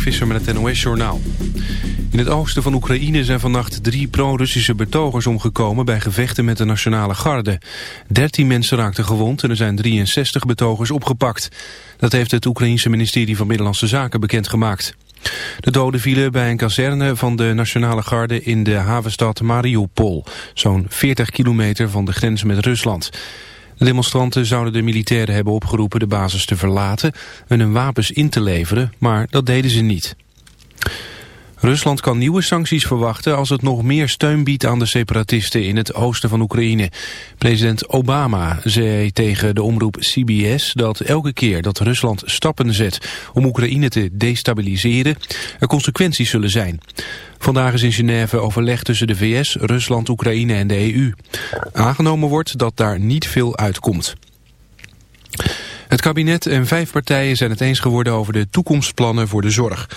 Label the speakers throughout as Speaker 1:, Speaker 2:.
Speaker 1: Visser met het NOS-journaal. In het oosten van Oekraïne zijn vannacht drie pro-Russische betogers omgekomen... bij gevechten met de Nationale Garde. Dertien mensen raakten gewond en er zijn 63 betogers opgepakt. Dat heeft het Oekraïense ministerie van Binnenlandse Zaken bekendgemaakt. De doden vielen bij een kazerne van de Nationale Garde in de havenstad Mariupol... zo'n 40 kilometer van de grens met Rusland... De demonstranten zouden de militairen hebben opgeroepen de basis te verlaten en hun wapens in te leveren, maar dat deden ze niet. Rusland kan nieuwe sancties verwachten als het nog meer steun biedt aan de separatisten in het oosten van Oekraïne. President Obama zei tegen de omroep CBS dat elke keer dat Rusland stappen zet om Oekraïne te destabiliseren, er consequenties zullen zijn. Vandaag is in Genève overleg tussen de VS, Rusland, Oekraïne en de EU. Aangenomen wordt dat daar niet veel uitkomt. Het kabinet en vijf partijen zijn het eens geworden over de toekomstplannen voor de zorg.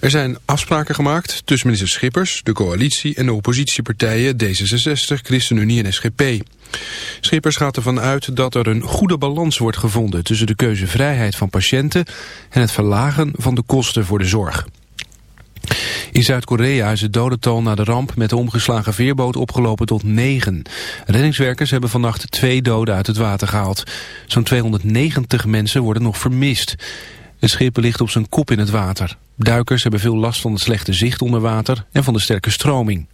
Speaker 1: Er zijn afspraken gemaakt tussen minister Schippers, de coalitie en de oppositiepartijen D66, ChristenUnie en SGP. Schippers gaat ervan uit dat er een goede balans wordt gevonden tussen de keuzevrijheid van patiënten en het verlagen van de kosten voor de zorg. In Zuid-Korea is het dodental na de ramp met de omgeslagen veerboot opgelopen tot 9. Reddingswerkers hebben vannacht twee doden uit het water gehaald. Zo'n 290 mensen worden nog vermist. Het schip ligt op zijn kop in het water. Duikers hebben veel last van het slechte zicht onder water en van de sterke stroming.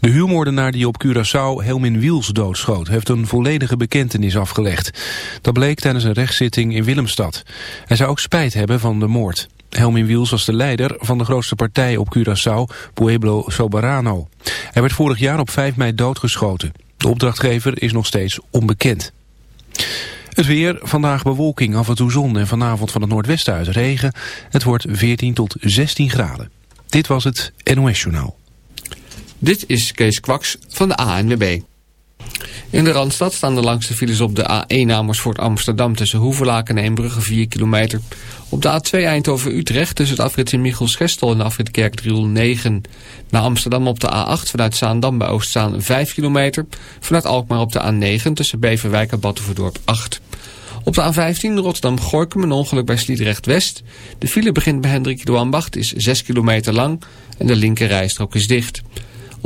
Speaker 1: De huurmoordenaar die op Curaçao Helmin Wiels doodschoot... heeft een volledige bekentenis afgelegd. Dat bleek tijdens een rechtszitting in Willemstad. Hij zou ook spijt hebben van de moord. Helmin Wiels was de leider van de grootste partij op Curaçao, Pueblo Soberano. Hij werd vorig jaar op 5 mei doodgeschoten. De opdrachtgever is nog steeds onbekend. Het weer, vandaag bewolking, af en toe zon en vanavond van het noordwesten uit regen. Het wordt 14 tot 16 graden. Dit was het NOS Journaal.
Speaker 2: Dit is Kees Kwaks van de ANWB. In de Randstad staan de langste files op de A1 Amersfoort Amsterdam tussen Hoevelaken en Eembrugge 4 kilometer. Op de A2 Eindhoven-Utrecht tussen het afrit in Michels-Gestel en de afrit Kerkdriel 9. Naar Amsterdam op de A8 vanuit Zaandam bij Oostzaan 5 kilometer. Vanuit Alkmaar op de A9 tussen Beverwijk en Battenverdorp 8. Op de A15 Rotterdam-Gorkum een ongeluk bij Sliedrecht-West. De file begint bij Hendrik de Ambacht, is 6 kilometer lang en de linker rijstrook is dicht.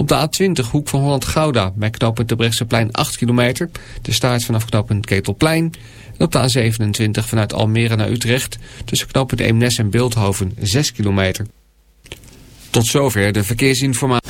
Speaker 2: Op de A20 hoek van Holland-Gouda bij knooppunt Brechtseplein 8 kilometer. De staart vanaf knooppunt Ketelplein. En op de A27 vanuit Almere naar Utrecht tussen knooppunt Eemnes en Beeldhoven 6 kilometer. Tot zover de verkeersinformatie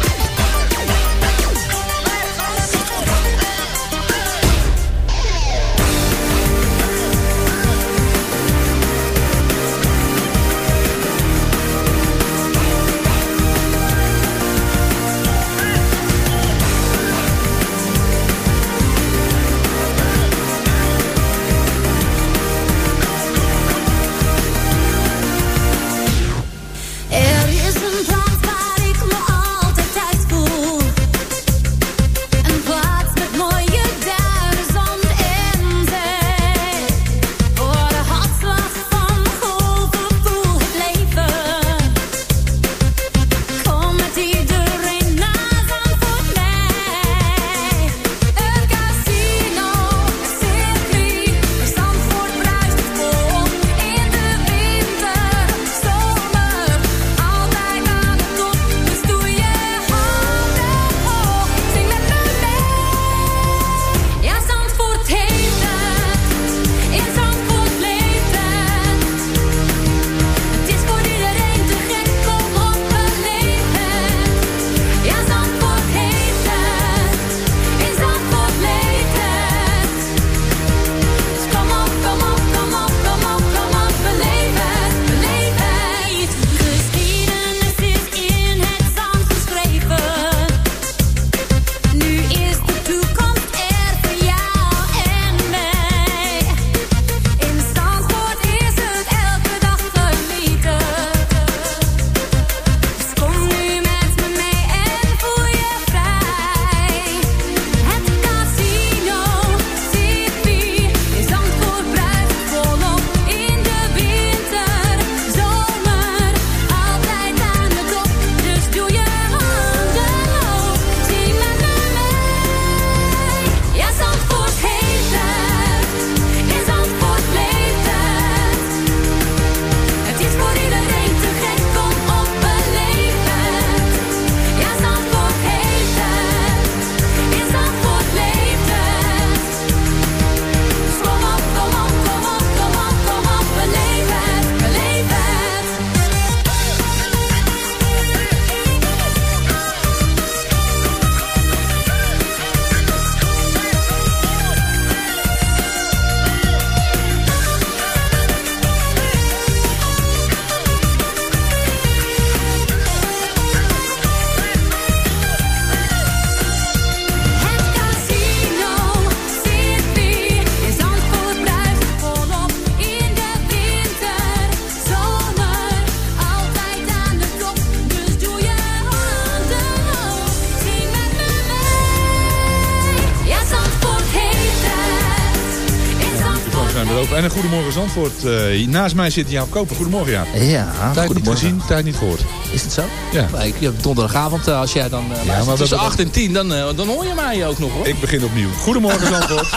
Speaker 3: En een goedemorgen Zandvoort. Uh, naast mij zit Jaap Koper. Goedemorgen Jaap.
Speaker 4: Ja,
Speaker 3: Tijd niet gezien, tijd niet gehoord.
Speaker 4: Is het zo?
Speaker 3: Ja.
Speaker 4: Maar ik donderdagavond, uh, als jij dan uh, ja, maar tussen 8 en 10, dan, dan hoor je mij ook nog hoor.
Speaker 3: Ik begin opnieuw. Goedemorgen Zandvoort.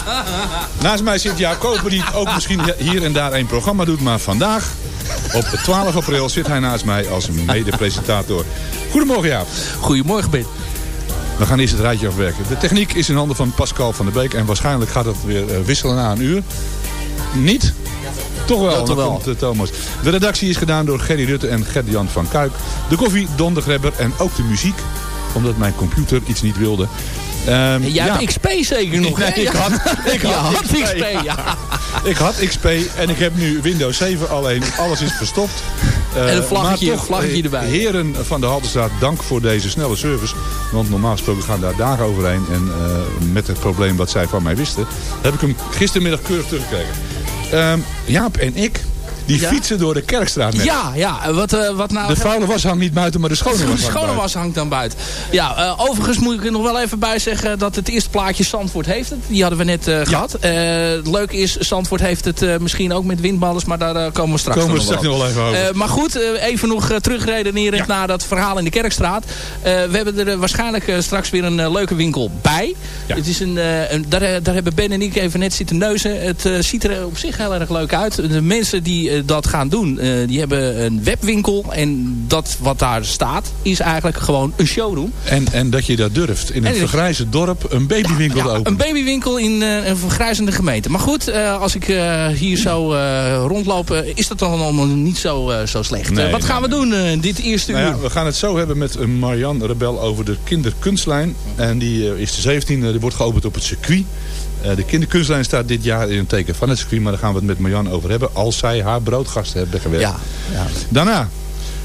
Speaker 3: naast mij zit Jaap Koper, die ook misschien hier en daar een programma doet. Maar vandaag, op 12 april, zit hij naast mij als mede-presentator. Goedemorgen Jaap.
Speaker 4: Goedemorgen Ben.
Speaker 3: We gaan eerst het rijtje afwerken. De techniek is in handen van Pascal van der Beek. En waarschijnlijk gaat het weer uh, wisselen na een uur. Niet? Toch wel,
Speaker 4: toch wel.
Speaker 3: Komt, uh, Thomas. De redactie is gedaan door Gerry Rutte en Gert-Jan van Kuik. De koffie, Don de Grebber en ook de muziek. Omdat mijn computer iets niet wilde.
Speaker 4: Um, Jij ja. hebt XP zeker nog,
Speaker 3: nee, ik had, ik had,
Speaker 4: had
Speaker 3: XP,
Speaker 4: XP ja.
Speaker 3: ik had XP en ik heb nu Windows 7, alleen alles is verstopt.
Speaker 4: Uh, en een vlaggetje,
Speaker 3: toch,
Speaker 4: vlaggetje erbij.
Speaker 3: Heren van de Haltestraat, dank voor deze snelle service. Want normaal gesproken gaan daar dagen overheen. En uh, met het probleem wat zij van mij wisten, heb ik hem gistermiddag keurig teruggekregen. Um, Jaap en ik, die ja? fietsen door de Kerkstraat net.
Speaker 4: Ja, ja. Wat, uh, wat nou...
Speaker 3: De vuile was hangt niet buiten, maar de schone was
Speaker 4: De schone was hangt dan buiten. Ja, uh, overigens moet ik er nog wel even bij zeggen dat het eerste plaatje Zandvoort heeft het. Die hadden we net uh, gehad. het leuke is, Zandvoort heeft het misschien ook met windballers, maar daar komen we straks
Speaker 3: komen we straks nog wel even over.
Speaker 4: maar goed, even nog terugredenerend ja. naar dat verhaal in de Kerkstraat. we hebben er waarschijnlijk straks weer een leuke winkel bij. Ja. Het is een, een, daar, daar hebben Ben en ik even net zitten neuzen. Het ziet er op zich heel erg leuk uit. De mensen die dat gaan doen. Uh, die hebben een webwinkel. En dat wat daar staat is eigenlijk gewoon een showroom.
Speaker 3: En, en dat je dat durft. In een vergrijzend dorp een babywinkel
Speaker 4: ja,
Speaker 3: te openen.
Speaker 4: Een babywinkel in uh, een vergrijzende gemeente. Maar goed, als ik hier zo rondloop is dat dan allemaal niet zo, zo slecht.
Speaker 3: Nee,
Speaker 4: wat gaan
Speaker 3: nee,
Speaker 4: we doen dit eerste
Speaker 3: nou
Speaker 4: uur?
Speaker 3: Ja, we gaan het zo hebben met Marianne Rebel over de kinderkunstlijn. En die is de 17e. Die wordt geopend op het circuit. Uh, de kinderkunstlijn staat dit jaar in een teken van het circuit. Maar daar gaan we het met Marjan over hebben. Als zij haar broodgasten hebben gewerkt.
Speaker 4: Ja, ja.
Speaker 3: Daarna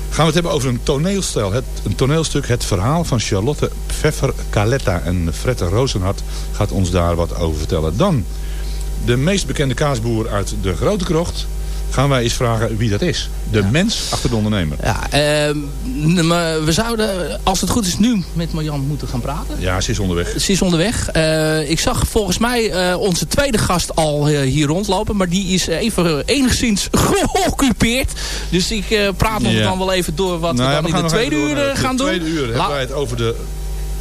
Speaker 3: gaan we het hebben over een toneelstel. Het, een toneelstuk. Het verhaal van Charlotte Pfeffer Caletta. En Fred Rozenhart gaat ons daar wat over vertellen. Dan de meest bekende kaasboer uit de Grote Krocht gaan wij eens vragen wie dat is. De ja. mens achter de ondernemer.
Speaker 4: Ja, uh, we zouden, als het goed is, nu met Marjan moeten gaan praten.
Speaker 3: Ja, ze is onderweg.
Speaker 4: Ze is onderweg. Uh, ik zag volgens mij uh, onze tweede gast al hier rondlopen. Maar die is even enigszins geoccupeerd. Dus ik praat nog ja. dan wel even door wat nou, we dan we in de tweede uur gaan doen.
Speaker 3: In de tweede uur hebben wij het over de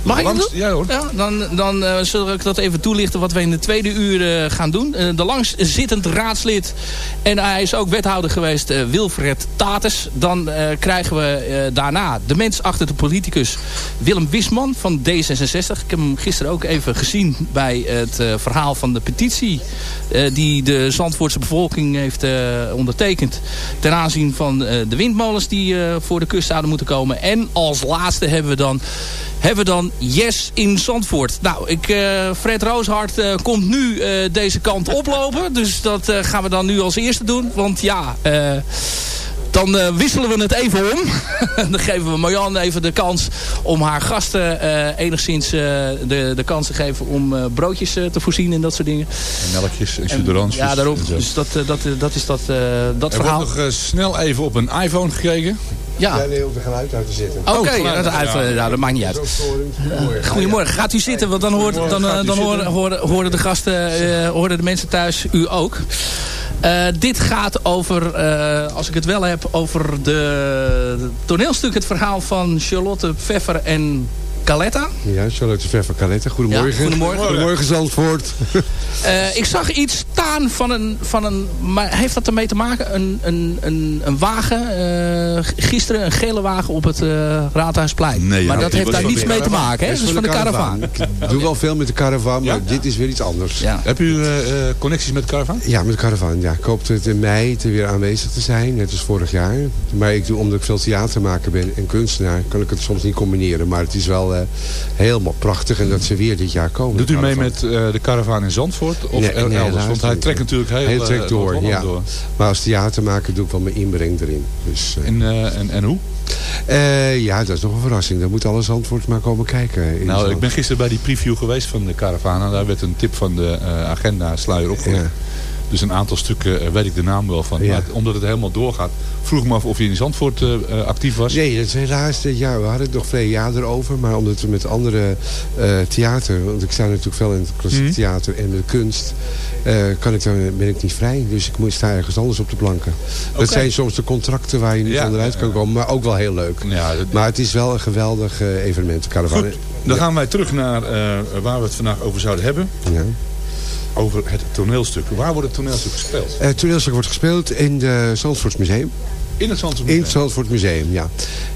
Speaker 4: Mag ik dat?
Speaker 3: Ja hoor.
Speaker 4: Ja, dan dan uh, zal ik dat even toelichten wat we in de tweede uur uh, gaan doen. Uh, de langstzittend raadslid en hij is ook wethouder geweest, Wilfred Tates. Dan krijgen we daarna de mens achter de politicus Willem Wisman van D66. Ik heb hem gisteren ook even gezien bij het verhaal van de petitie die de Zandvoortse bevolking heeft ondertekend ten aanzien van de windmolens die voor de kust zouden moeten komen. En als laatste hebben we dan hebben we dan Yes in Zandvoort. Nou, ik, uh, Fred Rooshart uh, komt nu uh, deze kant oplopen. Dus dat gaan we dan nu als eerste doen. Want ja, dan wisselen we het even om. dan geven we Marjan even de kans om haar gasten enigszins de, de kans te geven om broodjes te voorzien en dat soort dingen.
Speaker 3: En melkjes en suderantjes.
Speaker 4: Ja, daarom. Dus dat, dat, dat is dat, dat
Speaker 3: er
Speaker 4: verhaal.
Speaker 3: Er wordt nog snel even op een iPhone gekeken.
Speaker 4: Ja.
Speaker 5: Ja, nee, de geluid uit te zitten.
Speaker 4: Oké, okay, oh, dat, uit, ja. nou, dat maakt niet uit. Goedemorgen. Goedemorgen. Gaat u zitten, want dan, hoort, dan, dan, dan horen, horen, horen de gasten, uh, horen de mensen thuis u ook. Uh, dit gaat over, uh, als ik het wel heb, over de, de toneelstuk, het verhaal van Charlotte Pfeffer en Caletta.
Speaker 5: Ja, Charlotte Pfeffer Caletta. Goedemorgen.
Speaker 4: Ja, goedemorgen.
Speaker 5: Goedemorgen Zandvoort.
Speaker 4: uh, ik zag iets staan van een, van een... Maar heeft dat ermee te maken? Een, een, een, een wagen, uh, gisteren een gele wagen op het uh, Raadhuisplein.
Speaker 5: Nee,
Speaker 4: maar dat heeft daar niets mee te maken. Hè? Dat is van de caravan.
Speaker 5: Ik doe wel veel met de caravan, maar ja? dit is weer iets anders.
Speaker 3: Ja. Heb u connecties met de caravan?
Speaker 5: Ja, met de caravan. Ja. Ik hoop het in mei te weer aanwezig te zijn, net als vorig jaar. Maar ik doe, omdat ik veel theatermaker ben en kunstenaar, kan ik het soms niet combineren. Maar het is wel uh, helemaal prachtig en dat ze weer dit jaar komen.
Speaker 3: Doet u mee met uh, de caravan in Zandvoort? Of
Speaker 5: nee, nee,
Speaker 3: elders? Want hij trekt natuurlijk heel,
Speaker 5: hij trekt door, ja.
Speaker 3: door.
Speaker 5: Maar als theatermaker doe ik wel mijn inbreng erin. Dus,
Speaker 3: en, en, en hoe?
Speaker 5: Uh, ja, dat is nog een verrassing. Daar moet alle Zandvoort maar komen kijken.
Speaker 3: Nou, ik ben gisteren bij die preview geweest van de Caravana. Daar werd een tip van de uh, agenda sluier opgelegd. Ja. Dus een aantal stukken eh, weet ik de naam wel van.
Speaker 5: Ja.
Speaker 3: Maar omdat het helemaal doorgaat, vroeg me af of je in Zandvoort eh, eh, actief was.
Speaker 5: Nee, dat is helaas dit jaar. We hadden het nog veel jaar erover. Maar omdat we met andere theater... Want ik sta natuurlijk wel in het klassiek
Speaker 3: Mhm.
Speaker 5: theater en de kunst. kan ik dan, ben ik niet vrij. Dus ik moet sta ergens anders op de planken. Dat zijn soms de contracten waar je niet
Speaker 3: Ja,
Speaker 5: onderuit kan komen. Maar ook wel heel leuk.
Speaker 3: Ja, dat-
Speaker 5: Maar het is wel een geweldig evenement. Caravan.
Speaker 3: Goed, dan gaan wij terug naar waar we het vandaag over zouden hebben.
Speaker 5: Ja.
Speaker 3: Over het toneelstuk. Waar wordt het toneelstuk gespeeld?
Speaker 5: Eh, Het toneelstuk wordt gespeeld in het Zandvoorts Museum.
Speaker 3: In het Zandvoort
Speaker 5: In het Zandvoort Museum, ja.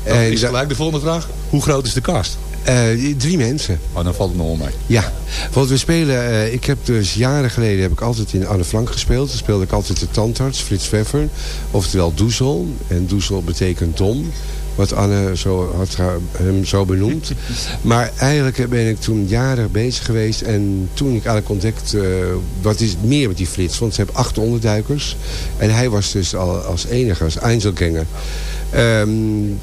Speaker 3: Dan
Speaker 5: En
Speaker 3: is
Speaker 5: da-
Speaker 3: gelijk de volgende vraag. Hoe groot is de cast?
Speaker 5: eh, drie mensen.
Speaker 3: Oh, dan valt het nog wel mee.
Speaker 5: Ja, want we spelen... eh, ik heb dus jaren geleden heb ik altijd in Anne Frank gespeeld. Dan speelde ik altijd de tandarts, Frits Pfeffer. Oftewel Doezel. En Doezel betekent dom. Wat Anne zo, had hem zo benoemd. maar eigenlijk ben ik toen jaren bezig geweest. En toen ik eigenlijk ontdekt... eh, wat is meer met die Frits? Want ze hebben acht onderduikers. En hij was dus al als enige, als Einzelganger. Ehm,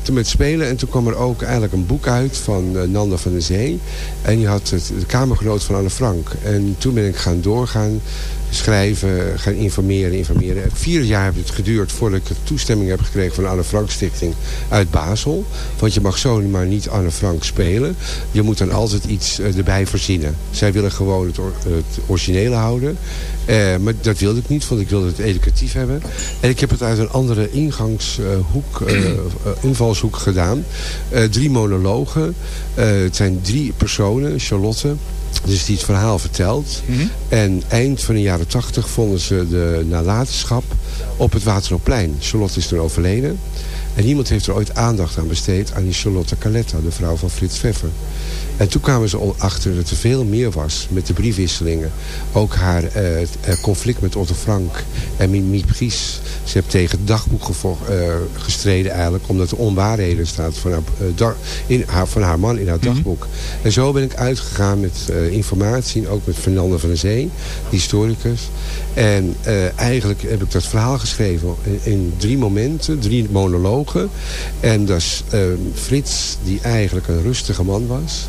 Speaker 5: toen met spelen en toen kwam er ook eigenlijk een boek uit van eh, Nanda van der Zee. En die had het, de kamergenoot van Anne Frank. En toen ben ik gaan doorgaan, schrijven, gaan informeren, informeren. Vier jaar heeft het geduurd voordat ik toestemming heb gekregen van de Anne Frank Stichting uit Basel. Want je mag zomaar niet Anne Frank spelen. Je moet dan altijd iets eh, erbij voorzien. Zij willen gewoon het, or- het originele houden. Eh, maar dat wilde ik niet, want ik wilde het educatief hebben. En ik heb het uit een andere ingangshoek, eh, invalshoek gedaan. Drie monologen. Het zijn drie personen, Charlotte. Dus die het verhaal vertelt. En eind van de jaren tachtig vonden ze de nalatenschap op het Waterloopplein. Charlotte is toen overleden. En niemand heeft er ooit aandacht aan besteed aan die Charlotte Caletta, de vrouw van Frits Pfeffer. En toen kwamen ze achter dat er veel meer was met de briefwisselingen. Ook haar eh, eh, conflict met Otto Frank en Mimi Pries. Ze heeft tegen het dagboek eh, gestreden eigenlijk. Omdat er onwaarheden staat van haar, eh, in haar, van haar man in haar dagboek. En zo ben ik uitgegaan met informatie. En ook met Fernande van der Zee, historicus. En eigenlijk heb ik dat verhaal geschreven in, in drie momenten, drie monologen. En dat is eh, Frits, die eigenlijk een rustige man was.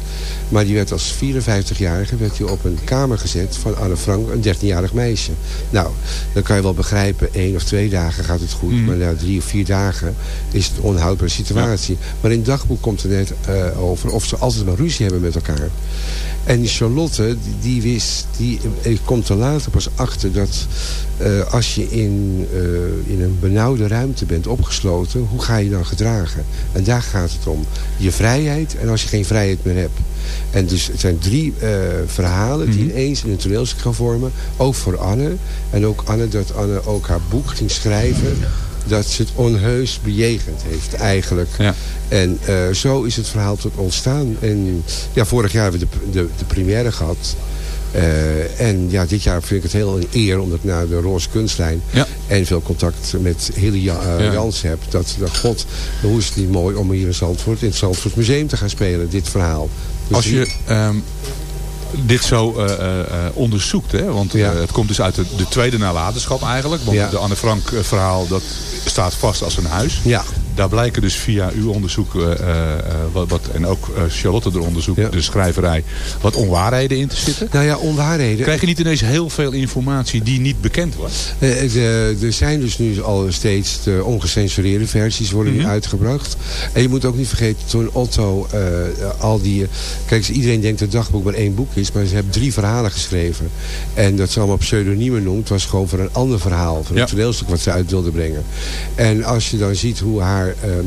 Speaker 5: Maar die werd als 54-jarige werd hij op een kamer gezet van Anne Frank, een 13-jarig meisje. Nou, dan kan je wel begrijpen, één of twee dagen gaat het goed. Maar na drie of vier dagen is het een onhoudbare situatie. Maar in het dagboek komt er net eh, over of ze altijd maar ruzie hebben met elkaar. En die Charlotte, die, die wist, die ik komt er later pas achter dat eh, als je in, eh, in een benauwde ruimte bent opgesloten, hoe ga je dan gedragen? En daar gaat het om. Je vrijheid en als je geen vrijheid meer hebt. En dus het zijn drie eh, verhalen die ineens in een toneelstuk gaan vormen. Ook voor Anne. En ook Anne, dat Anne ook haar boek ging schrijven. Dat ze het onheus bejegend heeft eigenlijk.
Speaker 3: Ja.
Speaker 5: En zo is het verhaal tot ontstaan. En ja, vorig jaar hebben we de, de, de première gehad. Eh, en ja, dit jaar vind ik het heel een eer, omdat ik naar de Roze Kunstlijn
Speaker 3: Ja.
Speaker 5: en veel contact met Hilly Ja- eh,
Speaker 3: Ja.
Speaker 5: Jans heb. Dat, dat god, hoe is het niet mooi om hier in Zandvoort, in het Zandvoort Museum te gaan spelen, dit verhaal. Dus
Speaker 3: Als je ehm, dit zo eh, onderzoekt, hè, want
Speaker 5: Ja.
Speaker 3: het komt dus uit de, de tweede nalatenschap eigenlijk. Want
Speaker 5: Ja.
Speaker 3: de Anne Frank verhaal dat staat vast als een huis.
Speaker 5: Ja.
Speaker 3: Daar blijken dus via uw onderzoek eh, eh, eh, wat, wat, en ook Charlotte er onderzoek,
Speaker 5: Ja.
Speaker 3: de schrijverij, wat onwaarheden in te zitten.
Speaker 5: Nou ja, onwaarheden.
Speaker 3: Krijg je niet ineens heel veel informatie die niet bekend was?
Speaker 5: De- er zijn dus nu al steeds de ongecensureerde versies worden nu
Speaker 3: Mhm.
Speaker 5: uitgebracht. En je moet ook niet vergeten, toen Otto al die... Kijk, iedereen denkt dat het dagboek maar één boek is, maar ze hebben drie verhalen geschreven. En dat ze allemaal pseudoniemen noemt, was gewoon voor een ander verhaal. Voor
Speaker 3: Ja.
Speaker 5: een toneelstuk wat ze uit wilde brengen. En als je dan ziet hoe haar... ehm,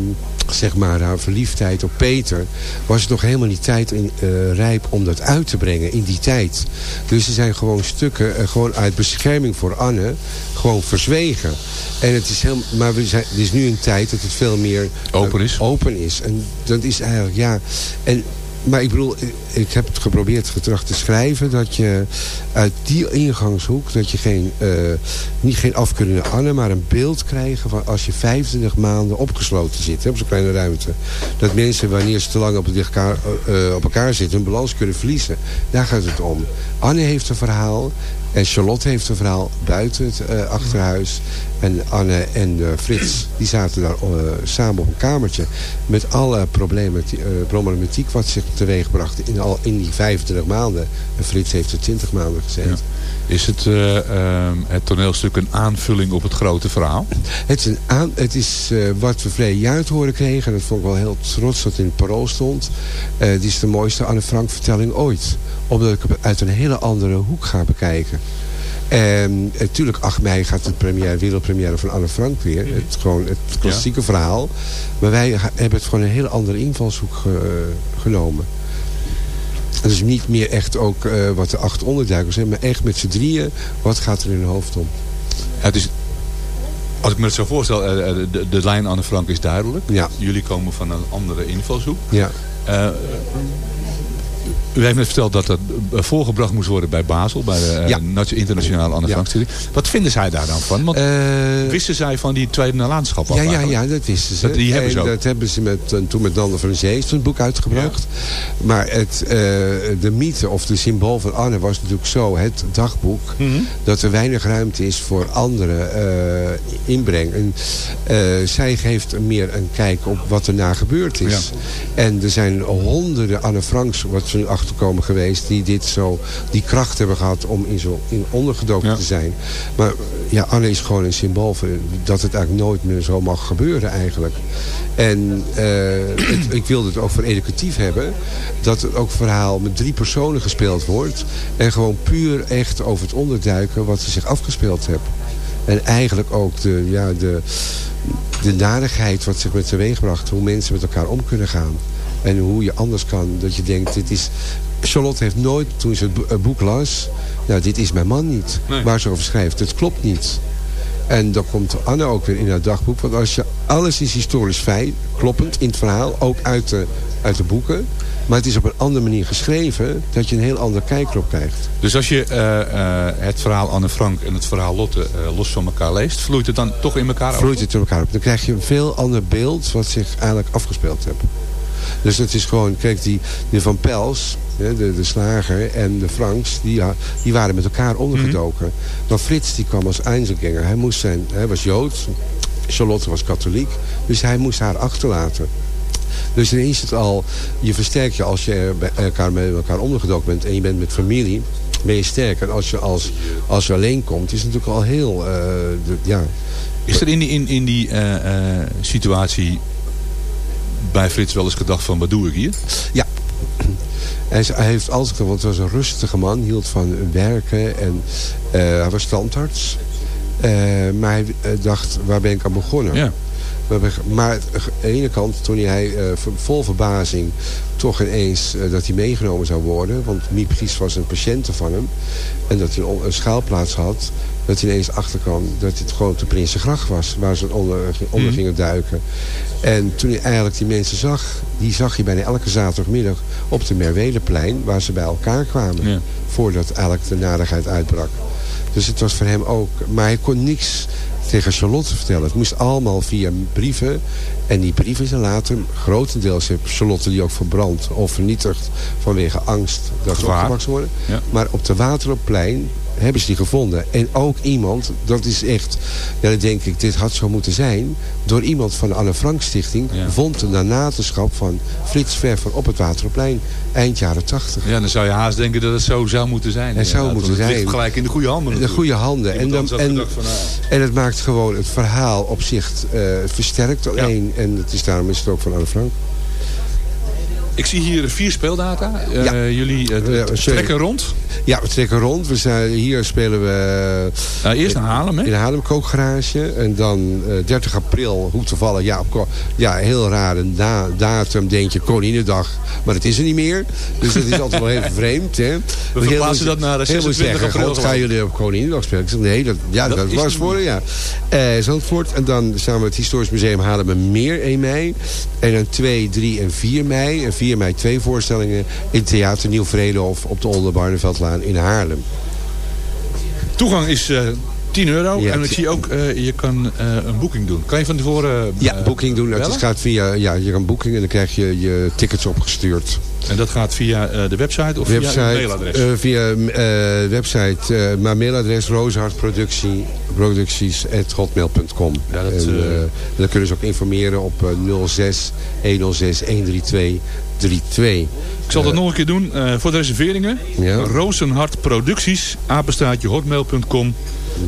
Speaker 5: zeg maar haar verliefdheid op Peter... was het nog helemaal niet tijd in, eh, rijp om dat uit te brengen in die tijd. Dus er zijn gewoon stukken, eh, gewoon uit bescherming voor Anne... gewoon verzwegen. En het is heel, maar we zijn, het is nu een tijd dat het veel meer... eh,
Speaker 3: Open is.
Speaker 5: open is. En dat is eigenlijk, ja... En, maar ik bedoel, ik- heb het geprobeerd getracht te schrijven... dat je uit die ingangshoek... dat je geen, eh, niet geen afkeurende Anne... maar een beeld krijgen van als je 25 maanden opgesloten zit... Hè, op zo'n kleine ruimte. Dat mensen, wanneer ze te lang op elkaar, eh, eh, op elkaar zitten... hun balans kunnen verliezen. Daar gaat het om. Anne heeft een verhaal... En Charlotte heeft een verhaal buiten het uh, achterhuis. En Anne en uh, Frits, die zaten daar uh, samen op een kamertje. Met alle problematiek, problematiek wat zich teweeg bracht in, al, in die 25 maanden. En Frits heeft er 20 maanden gezeten. Ja.
Speaker 3: Is het, ehm, het toneelstuk een aanvulling op het grote verhaal?
Speaker 5: Het is, een aan, het is wat we vrij juist horen kregen. En dat vond ik wel heel trots dat in het parool stond. dit is de mooiste Anne Frank vertelling ooit omdat ik het uit een hele andere hoek ga bekijken. En natuurlijk 8 mei gaat de première, wereldpremière van Anne Frank weer. Het, gewoon het klassieke verhaal. Maar wij hebben het gewoon een hele andere invalshoek ge, genomen. Het is niet meer echt ook uh, wat de acht onderduikers zijn. Maar echt met z'n drieën, wat gaat er in hun hoofd om?
Speaker 3: Het is, als ik me het zo voorstel, uh, de, de, lijn Anne Frank is duidelijk.
Speaker 5: Ja.
Speaker 3: Jullie komen van een andere invalshoek.
Speaker 5: Ja.
Speaker 3: Uh, u heeft net verteld dat dat eh, voorgebracht moest worden bij Basel, bij de ja. internationale Anne. Wat vinden zij daar dan van? Want uh, wisten zij van die tweede nalatenschap
Speaker 5: al? Ja, ja, ja, dat wisten ze.
Speaker 3: Dat, die hebben ze ook.
Speaker 5: Dat hebben ze met, toen met Nanda van Zees een boek uitgebracht. Ja. Maar het, de mythe of de symbool van Anne was natuurlijk zo, het dagboek, mm -hmm. dat er weinig ruimte is voor andere inbreng. En, zij geeft meer een kijk op wat er na gebeurd is. Ja. En er zijn honderden Anne Franks, wat ze achterkomen geweest... die dit zo, die kracht hebben gehad om in zo in ondergedoken ja. te zijn. Maar ja, Anne is gewoon een symbool voor dat het eigenlijk nooit meer zo mag gebeuren eigenlijk. En uh, het, ik wilde het ook voor educatief hebben. Dat het ook verhaal met drie personen gespeeld wordt. En gewoon puur echt over het onderduiken wat ze zich afgespeeld hebben. En eigenlijk ook de, ja, de, de narigheid wat zich met teweeg bracht. Hoe mensen met elkaar om kunnen gaan. En hoe je anders kan. Dat je denkt, dit is... Charlotte heeft nooit, toen ze het boek las... Nou, dit is mijn man niet. Nee. Waar ze over schrijft. Het klopt niet. En dan komt Anne ook weer in haar dagboek. Want als je, alles is historisch feit, kloppend in het verhaal. Ook uit de, uit de boeken. Maar het is op een andere manier geschreven... dat je een heel ander kijkklop krijgt.
Speaker 3: Dus als je uh, uh, het verhaal Anne Frank en het verhaal Lotte uh, los van elkaar leest... vloeit het dan toch in elkaar op?
Speaker 5: Vloeit het in elkaar op. Dan krijg je een veel ander beeld... wat zich eigenlijk afgespeeld heeft. Dus het is gewoon, kijk, die, die Van Pels, de, de slager en de Franks, die, die waren met elkaar ondergedoken. Mm -hmm. Maar Frits die kwam als Einzelganger. Hij, moest zijn, hij was Joods, Charlotte was katholiek, dus hij moest haar achterlaten. Dus is het al, je versterkt je als je bij elkaar met elkaar ondergedoken bent en je bent met familie, ben je sterker. En als je, als, als je alleen komt, is het natuurlijk al heel, uh, de, ja...
Speaker 3: Is er in die, in, in die uh, uh, situatie bij Frits wel eens gedacht van wat doe ik hier?
Speaker 5: Ja. Hij, hij heeft altijd, want het was een rustige man, hield van werken en uh, hij was standarts. Uh, maar hij dacht, waar ben ik aan begonnen?
Speaker 3: Ja.
Speaker 5: Maar aan de ene kant, toen hij uh, vol verbazing toch ineens uh, dat hij meegenomen zou worden. Want Miep Gies was een patiënte van hem. En dat hij een, schaalplaats had. Dat hij ineens achterkwam dat het gewoon de Prinsengracht was. Waar ze onder, onder mm. gingen duiken. En toen hij eigenlijk die mensen zag. Die zag je bijna elke zaterdagmiddag op de Merweleplein. Waar ze bij elkaar kwamen.
Speaker 3: Ja.
Speaker 5: Voordat eigenlijk de nadigheid uitbrak. Dus het was voor hem ook... Maar hij kon niks tegen Charlotte vertellen. Het moest allemaal via brieven. En die brieven zijn later grotendeels heeft Charlotte die ook verbrand of vernietigd vanwege angst dat ze opgepakt worden.
Speaker 3: Ja.
Speaker 5: Maar op de Waterloopplein hebben ze die gevonden. En ook iemand, dat is echt, ja dan denk ik, dit had zo moeten zijn. Door iemand van de Anne Frank Stichting
Speaker 3: Ja.
Speaker 5: vond de nalatenschap van Frits Verver op het Waterloopplein. Eind jaren tachtig.
Speaker 3: Ja, dan zou je haast denken dat het zo zou moeten zijn.
Speaker 5: Het zou moeten
Speaker 3: het
Speaker 5: zijn.
Speaker 3: gelijk in de goede handen.
Speaker 5: De
Speaker 3: natuurlijk.
Speaker 5: goede handen. En, dan, en,
Speaker 3: van, ah.
Speaker 5: en het maakt gewoon het verhaal op zich eh, versterkt alleen. En het is, daarom is het ook van Anne Frank.
Speaker 3: Ik zie hier vier speeldata. Eh,
Speaker 5: Ja.
Speaker 3: Jullie eh, trekken rond.
Speaker 5: Ja, we trekken rond. We zijn, hier spelen we
Speaker 3: Nou, eerst naar Haarlem, hè?
Speaker 5: in Haarlem kookgarage. En dan eh, 30 april, hoe toevallig, ja, op, ja heel raar. Een da datum, denk je, Koninginnedag. Maar het is er niet meer. Dus dat is altijd wel even vreemd. Hè. We
Speaker 3: verplaatsen dat naar de 26 april,
Speaker 5: God, gaan jullie op Koninginnedag spelen? Ik zeg, nee, dat, ja,
Speaker 3: Dat
Speaker 5: dat, was voor, ja. Eh Zandvoort. En dan staan we het Historisch Museum Haarlem meer 1 mei. En dan 2, 3 en 4 mei. En 4 mei twee voorstellingen in Theater Nieuw Vredehof op de Onder Barneveldlaan in Haarlem.
Speaker 3: Toegang is eh, 10 euro.
Speaker 5: Ja,
Speaker 3: en ik zie ook, eh, je kan eh, een boeking doen. Kan je van tevoren eh,
Speaker 5: Ja, boeking doen. Het gaat via, ja, je kan boeking en dan krijg je je tickets opgestuurd.
Speaker 3: En dat gaat via eh, de website of via
Speaker 5: website,
Speaker 3: mailadres?
Speaker 5: eh, via eh, website, eh mijn mailadres rooshartproductie, producties.hotmail.com.
Speaker 3: Ja, dat,
Speaker 5: en, dan kunnen ze ook informeren op eh, 06 106 132 32.
Speaker 3: Ik zal dat nog een keer doen. voor de reserveringen.
Speaker 5: Ja.
Speaker 3: Rozenhart Producties, apenstaatje hotmail.com.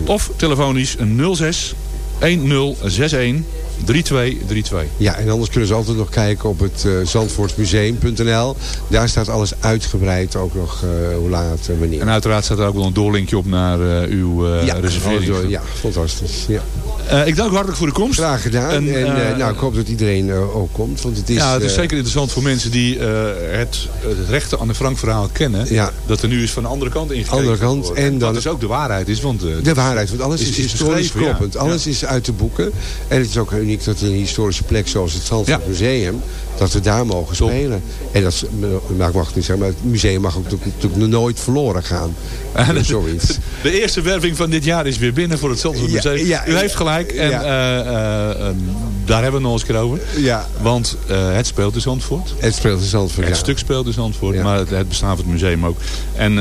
Speaker 3: Of telefonisch 06 1061 3232.
Speaker 5: Ja, en anders kunnen ze altijd nog kijken op het uh, zandvoortsmuseum.nl. Daar staat alles uitgebreid, ook nog uh, hoe laat en wanneer.
Speaker 3: En uiteraard staat er ook wel een doorlinkje op naar uh, uw
Speaker 5: ja,
Speaker 3: reservering.
Speaker 5: Door, ja, fantastisch. Ja.
Speaker 3: Uh, ik dank u hartelijk voor de komst.
Speaker 5: Graag gedaan. En, en uh, nou, ik hoop dat iedereen ook komt. Want het is,
Speaker 3: ja, het is zeker interessant voor mensen die het, het rechte Anne Frank verhaal kennen.
Speaker 5: Ja.
Speaker 3: Dat er nu eens van de andere kant ingekeken
Speaker 5: andere kant.
Speaker 3: wordt.
Speaker 5: En dan,
Speaker 3: dat is ook de waarheid is. Want,
Speaker 5: de waarheid, want alles is, is historisch kloppend. Ja. Alles
Speaker 3: ja.
Speaker 5: is uit de boeken. En het is ook uniek dat in een historische plek zoals het Zandvoort. Museum... dat we daar mogen spelen. En dat nou, ik mag niet zeggen, maar het museum mag ook natuurlijk nooit verloren gaan.
Speaker 3: de, zoiets. De eerste werving van dit jaar is weer binnen voor het Zandvoort Museum. Ja, U heeft gelijk. En uh, uh, daar hebben we nog eens een keer over.
Speaker 5: Ja.
Speaker 3: Want uh, het speelt in Zandvoort.
Speaker 5: Het speelt in Zandvoort,
Speaker 3: Het stuk speelt in Zandvoort, maar het, bestaat van het museum ook. En...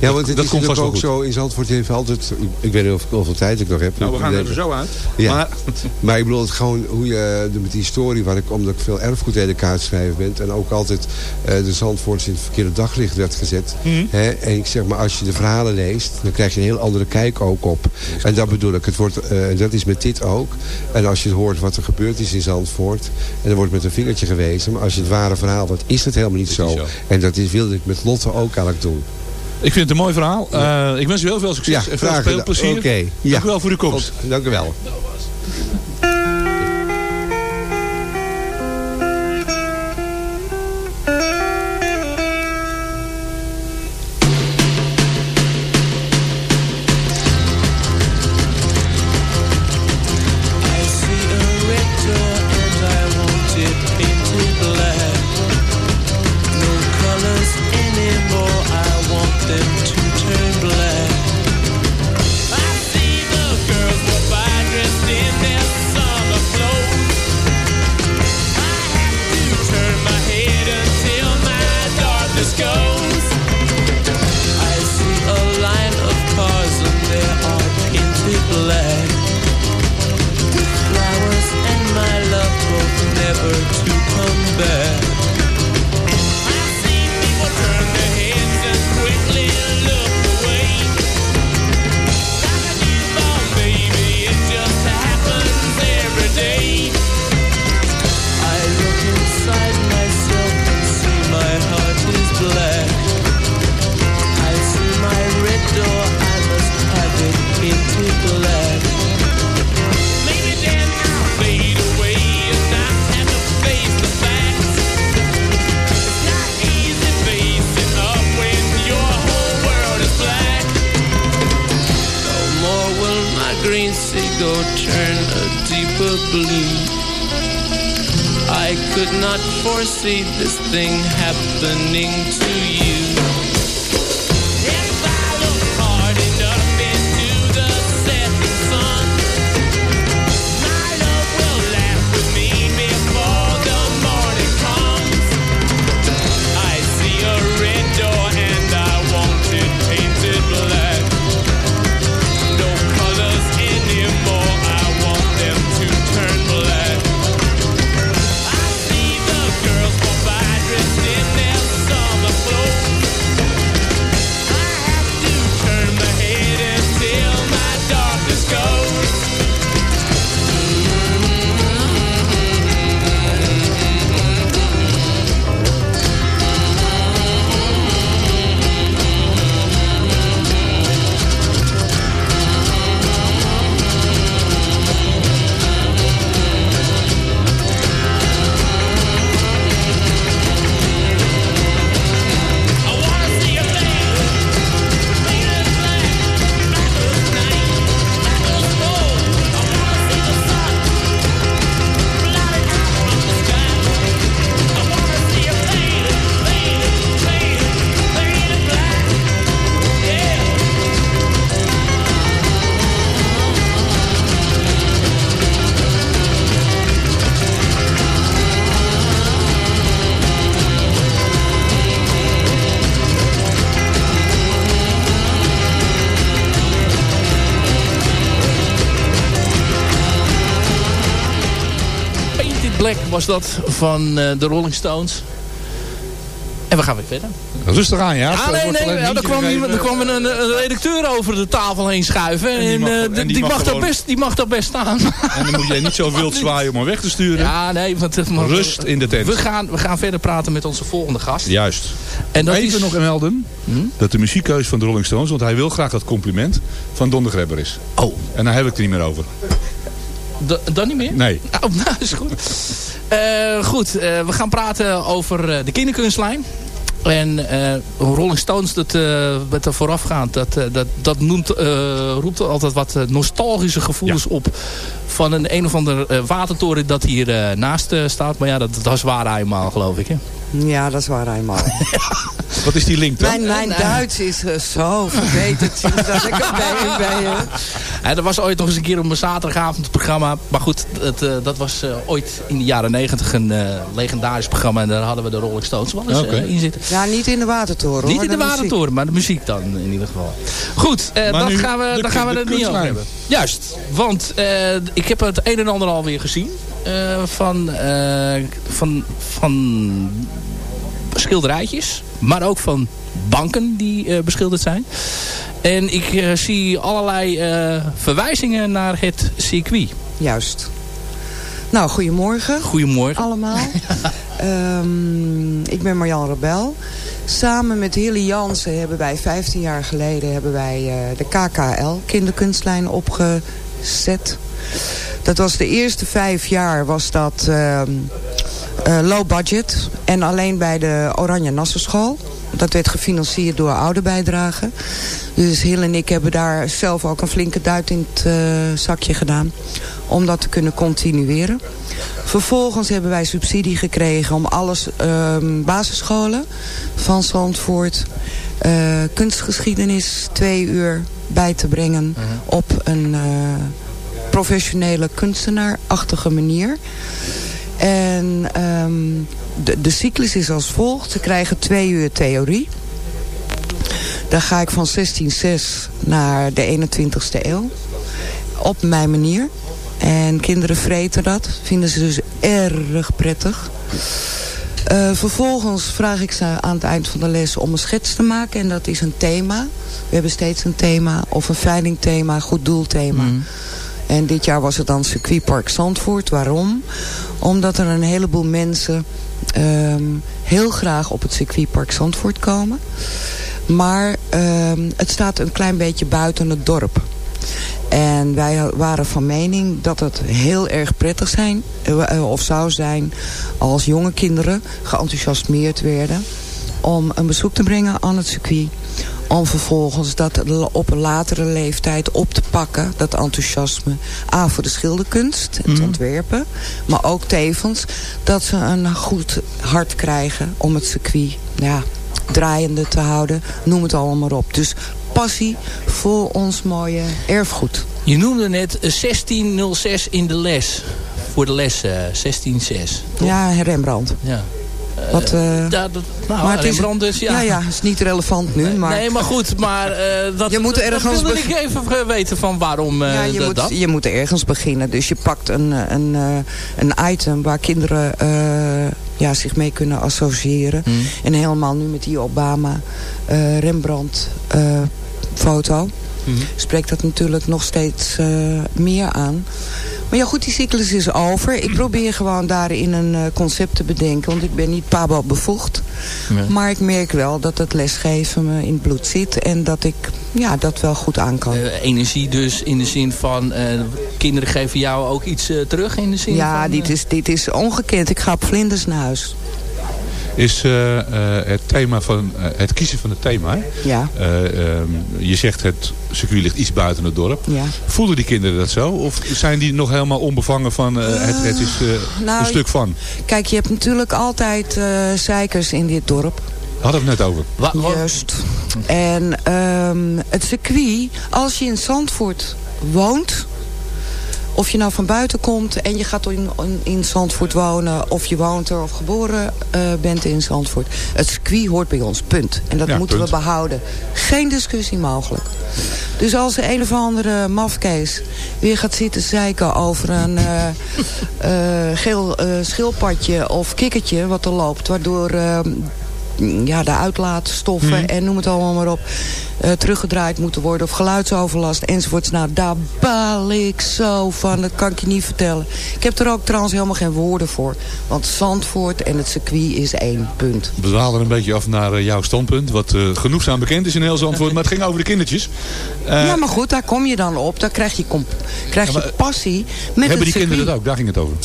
Speaker 5: Ja, want het
Speaker 3: dat
Speaker 5: is
Speaker 3: komt vast
Speaker 5: ook zo in Zandvoort heeft altijd... Ik weet niet of, hoeveel tijd ik nog heb.
Speaker 3: Nou, we gaan er zo uit.
Speaker 5: Ja.
Speaker 3: Maar,
Speaker 5: maar ik bedoel het gewoon hoe je met die historie... Waar ik, omdat ik veel erfgoed in de kaart schrijven ben... en ook altijd uh, de Zandvoorts in het verkeerde daglicht werd gezet.
Speaker 3: Mhm.
Speaker 5: Hè, en ik zeg maar, als je de verhalen leest... dan krijg je een heel andere kijk ook op. En dat bedoel ik. Het wordt, uh, en dat is met dit ook. En als je hoort wat er gebeurd is in Zandvoort... en er wordt met een vingertje gewezen... maar als je het ware verhaal wordt, is het helemaal niet zo.
Speaker 3: zo.
Speaker 5: En dat is, wilde ik met Lotte ook eigenlijk doen.
Speaker 3: Ik vind het een mooi verhaal. Uh, ik wens u heel veel succes en veel speelplezier.
Speaker 5: Okay.
Speaker 3: Dank u wel voor uw komst.
Speaker 5: Dank u wel.
Speaker 4: Was dat van eh, de Rolling Stones. En we gaan weer verder.
Speaker 3: Rustig aan, ja.
Speaker 4: Ah, nee, nee, er, kwam iemand, er kwam een, een redacteur over de tafel heen schuiven. En,
Speaker 3: die mag-
Speaker 4: eh,
Speaker 3: en die
Speaker 4: die,
Speaker 3: mag
Speaker 4: mag daar
Speaker 3: gewoon-
Speaker 4: best, die mag daar best staan.
Speaker 3: En dan moet jij niet zo wild zwaaien om hem weg te sturen.
Speaker 4: Ja, nee, want mag-
Speaker 3: Rust in de tent.
Speaker 4: We gaan, we gaan verder praten met onze volgende gast.
Speaker 3: Juist.
Speaker 4: En dat
Speaker 3: Even
Speaker 4: is- Hm?
Speaker 3: nog melden dat de muziekkeuze van de Rolling Stones, want hij wil graag dat compliment, van Don de Grebber is.
Speaker 4: Oh.
Speaker 3: En daar heb ik het niet meer over.
Speaker 4: Da- dan niet meer?
Speaker 3: Nee.
Speaker 4: Oh, nou, is goed. Eh, goed, eh, we gaan praten over eh, de kinderkunstlijn. En eh, Rolling Stones, dat, eh wat er voorafgaand, dat, eh, dat, dat noemt, eh, roept altijd wat nostalgische gevoelens op. Van een een of ander eh, watertoren dat hier eh, naast eh, staat. Maar ja, dat, dat is waar eenmaal, geloof ik. Hè?
Speaker 6: Ja, dat is waar eenmaal.
Speaker 3: Wat is die link dan?
Speaker 6: Mijn, mijn Duits is eh, zo verbeterd sinds dat ik erbij ben.
Speaker 4: Ja, er was ooit nog eens een keer op een zaterdagavondprogramma. Maar goed, het, eh, dat was eh, ooit in de jaren negentig een eh, legendarisch programma. En daar hadden we de Rolling Stones wel eens in zitten.
Speaker 6: Ja, niet in de watertoren.
Speaker 4: Niet
Speaker 6: hoor,
Speaker 4: in de
Speaker 6: de muziek.
Speaker 4: watertoren, maar de muziek dan in ieder geval. Goed, eh
Speaker 3: nu
Speaker 4: gaan we, daar gaan we het niet over hebben. Juist, want eh, ik heb het een en ander alweer gezien. eh, van, eh, van, van schilderijtjes. Maar ook van banken die eh, beschilderd zijn. En ik eh, zie allerlei eh, verwijzingen naar het circuit.
Speaker 6: Juist. Nou, goedemorgen.
Speaker 4: Goedemorgen.
Speaker 6: Allemaal. Ehm, ik ben Marjan Rebel. Samen met Hilly Jansen hebben wij 15 jaar geleden hebben wij, de KKL, kinderkunstlijn, opgezet. Dat was de eerste vijf jaar was dat ehm, eh, low budget. En alleen bij de Oranje Nassenschool. Dat werd gefinancierd door ouderbijdragen. Dus Hill en ik hebben daar zelf ook een flinke duit in het eh, zakje gedaan. Om dat te kunnen continueren. Vervolgens hebben wij subsidie gekregen om alles ehm, basisscholen van Zandvoort... eh, kunstgeschiedenis twee uur bij te brengen op een professionele kunstenaarachtige manier. En ehm, de, de cyclus is als volgt. Ze krijgen twee uur theorie. Dan ga ik van 16.6 naar de 21ste eeuw. Op mijn manier. En kinderen vreten dat. Vinden ze dus erg prettig. Eh, vervolgens vraag ik ze aan het eind van de les om een schets te maken. En dat is een thema. We hebben steeds een thema. Of een veilingthema, goed doelthema. En dit jaar was het dan circuitpark Zandvoort. Waarom? Omdat er een heleboel mensen ehm, heel graag op het circuitpark Zandvoort komen. Maar ehm, het staat een klein beetje buiten het dorp. En wij waren van mening dat het heel erg prettig zijn, eh, eh, of zou zijn als jonge kinderen geenthousiasmeerd werden om een bezoek te brengen aan het circuit. Om vervolgens dat op een latere leeftijd op te pakken, dat enthousiasme. A, voor de schilderkunst, het ontwerpen. Maar ook tevens dat ze een goed hart krijgen om het circuit ja, draaiende te houden. Noem het allemaal maar op. Dus passie voor ons mooie erfgoed.
Speaker 4: Je noemde net eh, 1606 in de les. Voor de les eh 1606.
Speaker 6: Ja, Rembrandt.
Speaker 4: Ja.
Speaker 6: Wat, eh,
Speaker 4: Ja, dat, nou,
Speaker 6: maar het is,
Speaker 4: Rembrandt dus, ja.
Speaker 6: ja, ja, is niet relevant nu. maar
Speaker 4: Nee, maar goed, maar eh, dat,
Speaker 6: Je moet ergens
Speaker 4: dat ik even eh, weten van waarom eh,
Speaker 6: ja, je,
Speaker 4: dat,
Speaker 6: moet,
Speaker 4: dat.
Speaker 6: je moet ergens beginnen. Dus je pakt een, eh, een, eh, een item waar kinderen eh, ja, zich mee kunnen associëren.
Speaker 4: Hmm.
Speaker 6: En helemaal nu met die Obama eh, Rembrandt eh,
Speaker 4: Hmm.
Speaker 6: Spreekt dat natuurlijk nog steeds eh, meer aan. Maar ja goed, die cyclus is over. Ik probeer gewoon daarin een eh, concept te bedenken. Want ik ben niet pabo bevoegd.
Speaker 4: Ja.
Speaker 6: Maar ik merk wel dat het lesgeven me in het bloed zit. En dat ik ja, dat wel goed aan kan.
Speaker 4: Eh, energie dus in de zin van kinderen geven jou ook iets terug in de zin
Speaker 6: Ja,
Speaker 4: van,
Speaker 6: dit,
Speaker 4: eh,
Speaker 6: is, dit is ongekend. Ik ga op vlinders naar huis.
Speaker 3: Is eh, eh, het thema van eh, het kiezen van het thema. hè?
Speaker 6: Ja.
Speaker 3: Eh, ehm, je zegt het circuit ligt iets buiten het dorp.
Speaker 6: Ja.
Speaker 3: Voelen die kinderen dat zo? Of zijn die nog helemaal onbevangen van eh, het, het is eh,
Speaker 6: nou,
Speaker 3: een stuk van?
Speaker 6: Kijk, je hebt natuurlijk altijd eh zeikers in dit dorp.
Speaker 3: Hadden we het net over.
Speaker 6: Juist. En ehm, het circuit, als je in Zandvoort woont... Of je nou van buiten komt en je gaat in, in, Zandvoort wonen... of je woont er of geboren eh, bent in Zandvoort. Het circuit hoort bij ons, punt. En dat
Speaker 3: Ja,
Speaker 6: moeten
Speaker 3: punt.
Speaker 6: we behouden. Geen discussie mogelijk. Dus als er een of andere mafkees weer gaat zitten zeiken over een eh, eh, geel schildpadje of kikkertje wat er loopt... waardoor eh, ja, de uitlaatstoffen
Speaker 3: Mhm.
Speaker 6: en noem het allemaal maar op... eh, teruggedraaid moeten worden of geluidsoverlast enzovoorts. Nou, daar baal ik zo van, dat kan ik je niet vertellen. Ik heb er ook trouwens helemaal geen woorden voor. Want Zandvoort en het circuit is één punt.
Speaker 3: We dwalen een beetje af naar eh, jouw standpunt. Wat eh, genoegzaam bekend is in heel Zandvoort. Maar het ging over de kindertjes.
Speaker 6: Ja, maar goed, daar kom je dan op. Daar krijg je, krijg
Speaker 3: Ja,
Speaker 6: je
Speaker 3: maar,
Speaker 6: passie met
Speaker 3: hebben
Speaker 6: het
Speaker 3: die kinderen dat ook? Daar ging het over.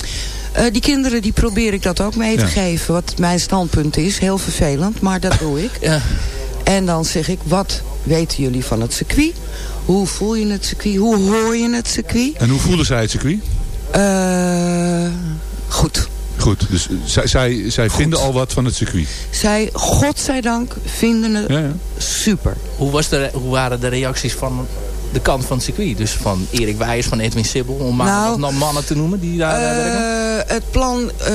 Speaker 6: Eh, die kinderen die probeer ik dat ook mee te
Speaker 3: Ja.
Speaker 6: geven. Wat mijn standpunt is. Heel vervelend, maar dat doe ik.
Speaker 4: Ja.
Speaker 6: En dan zeg ik, wat weten jullie van het circuit? Hoe voel je het circuit? Hoe hoor je het circuit?
Speaker 3: En hoe voelen zij het circuit?
Speaker 6: Eh, goed.
Speaker 3: Goed, dus zij, zij, zij vinden al wat van het circuit.
Speaker 6: Zij, godzijdank, vinden het
Speaker 3: Ja, ja.
Speaker 6: super.
Speaker 4: Hoe, was de, hoe waren de reacties van de kant van het circuit? Dus van Erik Wijers, van Edwin Sibbel, om maar
Speaker 6: Nou,
Speaker 4: mannen te noemen die daar eh, werken?
Speaker 6: Het plan eh,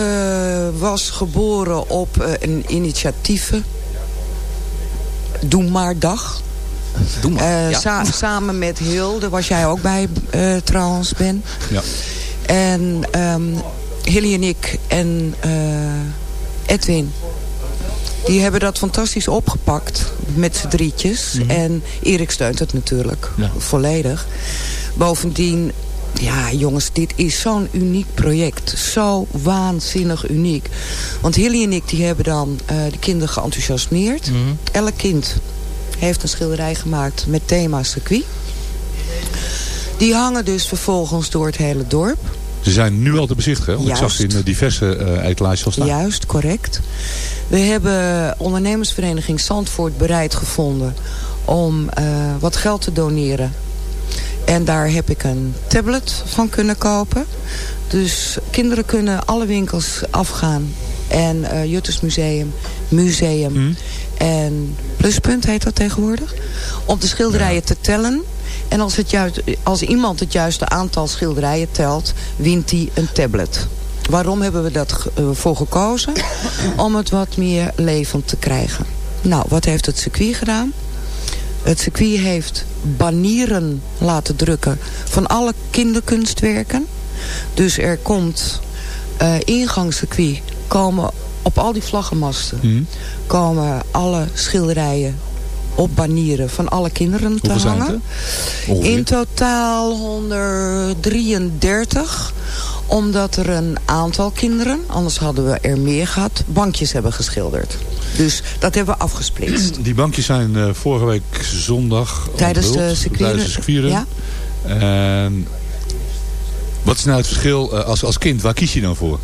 Speaker 6: was geboren op een initiatieven. Doe maar dag.
Speaker 4: Doe maar, ja.
Speaker 6: sa- samen met Hilde, was jij ook bij trouwens, Ben.
Speaker 3: Ja.
Speaker 6: En ehm Hilly en ik en Edwin... Die hebben dat fantastisch opgepakt met z'n drietjes. En Erik steunt het natuurlijk
Speaker 4: Ja.
Speaker 6: volledig. Bovendien, ja jongens, dit is zo'n uniek project. Zo waanzinnig uniek. Want Hilly en ik die hebben dan eh, de kinderen geenthousiasmeerd.
Speaker 4: Mhm.
Speaker 6: Elk kind heeft een schilderij gemaakt met thema circuit. Die hangen dus vervolgens door het hele dorp.
Speaker 3: Ze zijn nu al te bezichtigen. Want ik zag ze in eh, diverse eh etalages al staan.
Speaker 6: Juist, correct. We hebben ondernemersvereniging Zandvoort bereid gevonden om eh, wat geld te doneren. En daar heb ik een tablet van kunnen kopen. Dus kinderen kunnen alle winkels afgaan. En eh Jutters Museum, Museum
Speaker 3: Mhm.
Speaker 6: en Pluspunt heet dat tegenwoordig. Om de schilderijen te tellen. En als, het juist, als iemand het juiste aantal schilderijen telt, wint hij een tablet. Waarom hebben we dat eh, voor gekozen? Om het wat meer levend te krijgen. Nou, wat heeft het circuit gedaan? Het circuit heeft banieren laten drukken van alle kinderkunstwerken. Dus er komt eh ingangscircuit komen op al die vlaggenmasten
Speaker 3: Mhm.
Speaker 6: komen alle schilderijen op banieren van alle kinderen te
Speaker 3: Hoeveel
Speaker 6: hangen. In totaal 133 omdat er een aantal kinderen, anders hadden we er meer gehad, bankjes hebben geschilderd. Dus dat hebben we afgesplitst.
Speaker 3: Die bankjes zijn eh, vorige week zondag
Speaker 6: Tijdens de circuit-
Speaker 3: tijdens de circuitrun.
Speaker 6: Ja.
Speaker 3: En wat is nou het verschil eh, als, als kind? Waar kies je dan voor?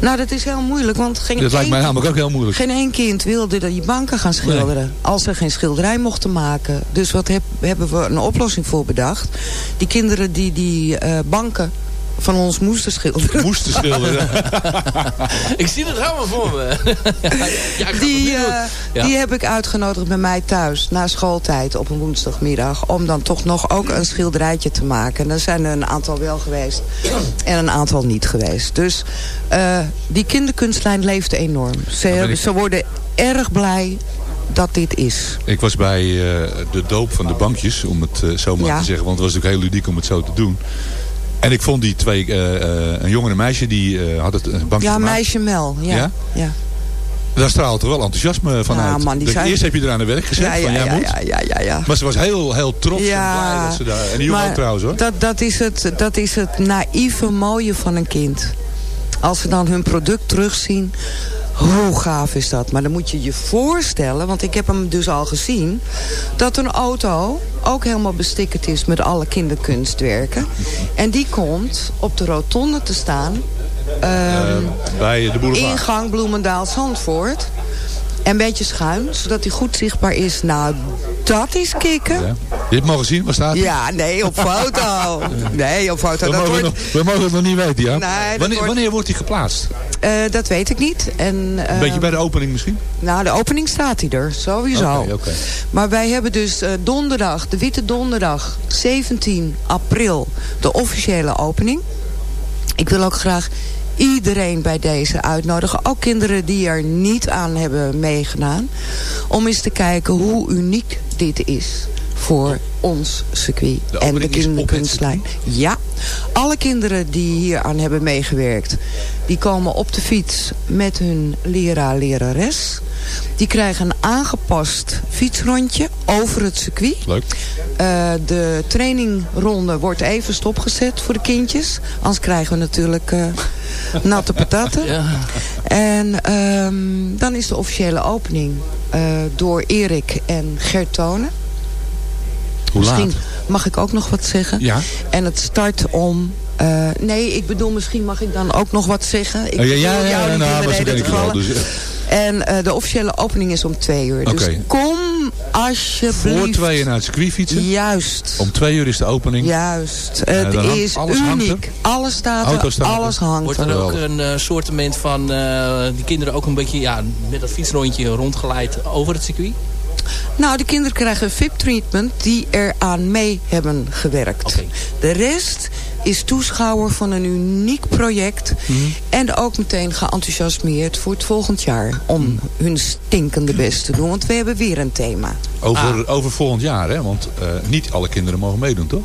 Speaker 6: Nou, dat is heel moeilijk, want geen
Speaker 3: Dat lijkt mij namelijk ook heel moeilijk.
Speaker 6: Geen één kind wilde dat die banken gaan schilderen. Als ze geen schilderij mochten maken. Dus wat heb, hebben we een oplossing voor bedacht. Die kinderen die die eh, banken van ons moesten schilderen.
Speaker 3: Moesten schilderen.
Speaker 4: Ik zie het helemaal voor me. ja, ik ga het
Speaker 6: Die, eh,
Speaker 4: Ja.
Speaker 6: die heb ik uitgenodigd bij mij thuis. Na schooltijd op een woensdagmiddag. Om dan toch nog ook een schilderijtje te maken. En er zijn er een aantal wel geweest. En een aantal niet geweest. Dus eh, die kinderkunstlijn leeft enorm. Ze,
Speaker 3: ik-
Speaker 6: ze worden erg blij dat dit is.
Speaker 3: Ik was bij eh, de doop van de bankjes, om het zo maar
Speaker 6: Ja.
Speaker 3: te zeggen. Want het was natuurlijk heel ludiek om het zo te doen. En ik vond die twee, eh, eh, een jongen en meisje, die eh had het een bankje
Speaker 6: Ja,
Speaker 3: gemaakt.
Speaker 6: meisje Mel. Ja,
Speaker 3: Ja?
Speaker 6: ja.
Speaker 3: Daar straalde toch wel enthousiasme van
Speaker 6: Ja,
Speaker 3: uit.
Speaker 6: man, die zijn-
Speaker 3: Eerst heb je er aan de werk gezet,
Speaker 6: Ja, ja,
Speaker 3: van jij
Speaker 6: ja,
Speaker 3: moet.
Speaker 6: ja, ja, ja, ja.
Speaker 3: Maar ze was heel, heel trots en blij dat ze daar... En die jongen ook trouwens hoor.
Speaker 6: Dat, dat, is het, dat is het naïeve mooie van een kind. Als ze dan hun product terugzien, hoe gaaf is dat? Maar dan moet je je voorstellen, want ik heb hem dus al gezien... dat een auto ook helemaal bestikkerd is met alle kinderkunstwerken. En die komt op de rotonde te staan... ehm,
Speaker 3: bij de boulevard.
Speaker 6: ingang Bloemendaal-Zandvoort. En een beetje schuin, zodat hij goed zichtbaar is. Nou, dat is kicken.
Speaker 3: Ja. Je hebt al gezien, waar staat hij?
Speaker 6: Ja, nee, op foto. Nee, op foto.
Speaker 3: We
Speaker 6: Dat
Speaker 3: mogen,
Speaker 6: wordt,
Speaker 3: nog, we mogen het nog niet weten, ja?
Speaker 6: Nee,
Speaker 3: wanneer,
Speaker 6: wordt-
Speaker 3: wanneer wordt hij geplaatst?
Speaker 6: eh, dat weet ik niet. En,
Speaker 3: Een
Speaker 6: eh,
Speaker 3: beetje bij de opening misschien?
Speaker 6: Nou, de opening staat hij er, sowieso.
Speaker 3: Oké, oké.
Speaker 6: Maar wij hebben dus eh, donderdag, de Witte Donderdag, 17 april, de officiële opening. Ik wil ook graag iedereen bij deze uitnodigen. Ook kinderen die er niet aan hebben meegedaan. Om eens te kijken hoe uniek dit is voor ons circuit
Speaker 3: De
Speaker 6: en de kinderkunstlijn. Ja, alle kinderen die hier aan hebben meegewerkt... die komen op de fiets met hun leraar, lerares. Die krijgen een aangepast fietsrondje over het circuit.
Speaker 3: Leuk.
Speaker 6: Eh, de trainingronde wordt even stopgezet voor de kindjes. Anders krijgen we natuurlijk eh, natte patatten.
Speaker 4: Ja.
Speaker 6: En ehm, dan is de officiële opening eh, door Erik en Gert Tonen.
Speaker 3: Hoe
Speaker 6: Misschien
Speaker 3: laat?
Speaker 6: mag ik ook nog wat zeggen.
Speaker 3: Ja.
Speaker 6: En het start om... eh, nee, ik bedoel, misschien mag ik dan ook nog wat zeggen. Ik
Speaker 3: Oh, ja, ja, ja, nou, ik wel. Dus, eh,
Speaker 6: En eh, de officiële opening is om twee uur. Dus
Speaker 3: Oké.
Speaker 6: kom alsjeblieft.
Speaker 3: voor tweeën naar het circuit fietsen.
Speaker 6: Juist.
Speaker 3: Om twee uur is de opening.
Speaker 6: Juist.
Speaker 3: Eh,
Speaker 6: Het is
Speaker 3: alles hangt er?
Speaker 6: uniek. Alles staat er,
Speaker 3: staan er.
Speaker 6: alles hangt
Speaker 4: Wordt
Speaker 6: er.
Speaker 4: er ook een uh, soortement van uh, die kinderen ook een beetje ja, met dat fietsrondje rondgeleid over het circuit?
Speaker 6: Nou, de kinderen krijgen een VIP-treatment die er aan mee hebben gewerkt.
Speaker 4: Okay.
Speaker 6: De rest is toeschouwer van een uniek project.
Speaker 3: Mhm.
Speaker 6: Mm -hmm. En ook meteen geenthousiasmeerd voor het volgend jaar. Om mm. hun stinkende best te doen. Want we hebben weer een thema.
Speaker 3: Over, ah. over volgend jaar, hè? Want uh, niet alle kinderen mogen meedoen, toch?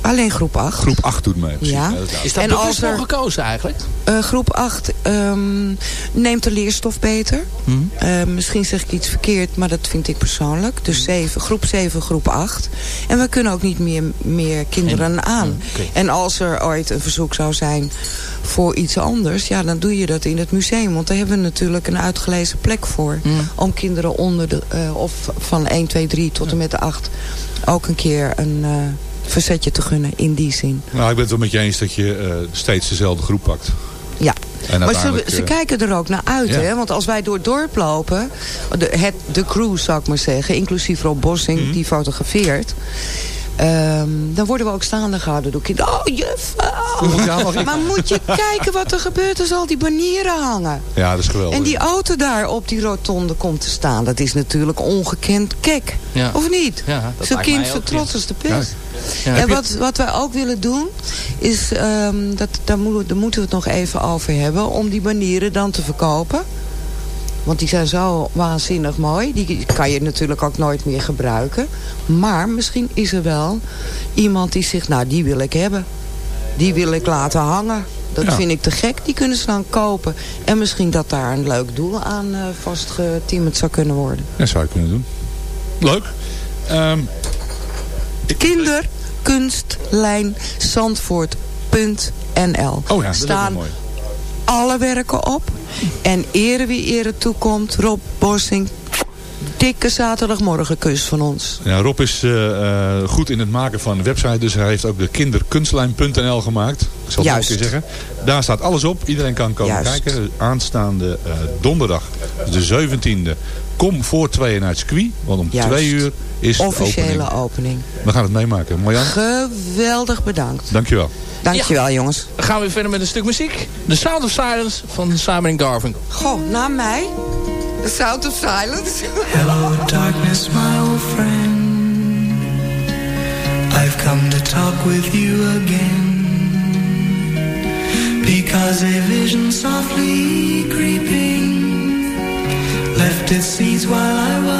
Speaker 6: Alleen groep 8.
Speaker 3: Groep 8 doet mee.
Speaker 6: Ja.
Speaker 4: is dat en bewust er, gekozen eigenlijk?
Speaker 6: Uh, groep 8 um, neemt de leerstof beter. Hmm. Uh, misschien zeg ik iets verkeerd, maar dat vind ik persoonlijk. Dus 7, groep 7, groep 8. En we kunnen ook niet meer, meer kinderen en, aan. Okay. En als er ooit een verzoek zou zijn voor iets anders... ja, dan doe je dat in het museum. Want daar hebben we natuurlijk een uitgelezen plek voor. Hmm. Om kinderen onder de, uh, of van 1, 2, 3 tot en met de 8... ook een keer een verzetje te gunnen in die zin.
Speaker 3: Nou, ik ben het wel met je eens dat je uh, steeds dezelfde groep pakt.
Speaker 6: Ja. Maar ze, ze uh, kijken er ook naar uit. Ja. Hè? Want als wij door het dorp lopen... De, het, de crew zou ik maar zeggen. Inclusief Rob Bossing, mm -hmm. die fotografeert. Um, dan worden we ook staande gehouden door kinderen. Oh, juffrouw! maar moet je kijken wat er gebeurt als al die banieren hangen.
Speaker 3: Ja, dat is geweldig.
Speaker 6: En die auto daar op die rotonde komt te staan. Dat is natuurlijk ongekend kek.
Speaker 4: Ja.
Speaker 6: Of niet?
Speaker 4: Ja,
Speaker 6: Zo'n kind zo trots als de pest. Ja. En wat, wat wij ook willen doen, is, um, dat, daar, moeten, daar moeten we het nog even over hebben, om die banieren dan te verkopen. Want die zijn zo waanzinnig mooi. Die kan je natuurlijk ook nooit meer gebruiken. Maar misschien is er wel iemand die zegt, nou die wil ik hebben. Die wil ik laten hangen. Dat ja. vind ik te gek. Die kunnen ze dan kopen. En misschien dat daar een leuk doel aan uh, vastgetimmerd zou kunnen worden.
Speaker 3: Ja, zou je kunnen doen. Leuk. Um,
Speaker 6: Kinderkunstlijn Zandvoort.nl
Speaker 3: Oh ja, dat
Speaker 6: Staan
Speaker 3: mooi.
Speaker 6: alle werken op. En ere wie ere toekomt. Rob Borsing. Dikke zaterdagmorgen kus van ons.
Speaker 3: Ja, Rob is uh, uh, goed in het maken van een website. Dus hij heeft ook de kinderkunstlijn.nl gemaakt. Ik zal het nog een keer zeggen. Daar staat alles op. Iedereen kan komen
Speaker 6: Juist.
Speaker 3: kijken. Aanstaande uh, donderdag, de 17e. Kom voor tweeën naar het circuit. Want om
Speaker 6: Juist.
Speaker 3: twee uur is
Speaker 6: Officiële
Speaker 3: de opening.
Speaker 6: opening.
Speaker 3: We gaan het meemaken. Marjan?
Speaker 6: Geweldig bedankt.
Speaker 3: Dankjewel.
Speaker 6: Dankjewel ja. jongens.
Speaker 4: Dan gaan we verder met een stuk muziek. The Sound of Silence van Simon Garfunkel.
Speaker 6: Goh, na mij? The Sound of Silence.
Speaker 7: Hello darkness my old friend. I've come to talk with you again. Because a vision softly creeping left its seeds while I was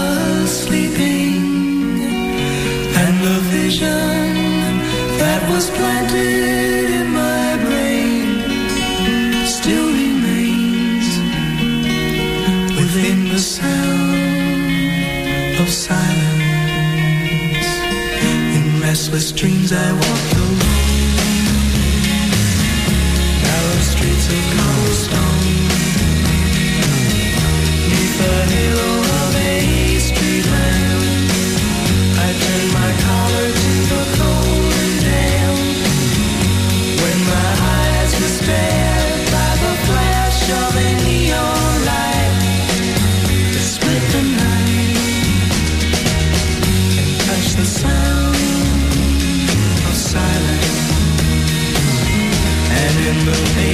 Speaker 7: the vision that was planted in my brain still remains within the sound of silence. In restless dreams I walk alone, narrow streets of cobblestone. The halo of a street lamp, I turned my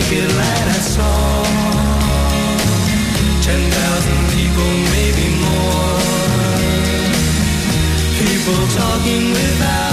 Speaker 7: naked light I saw. Ten thousand people, maybe more. People talking without.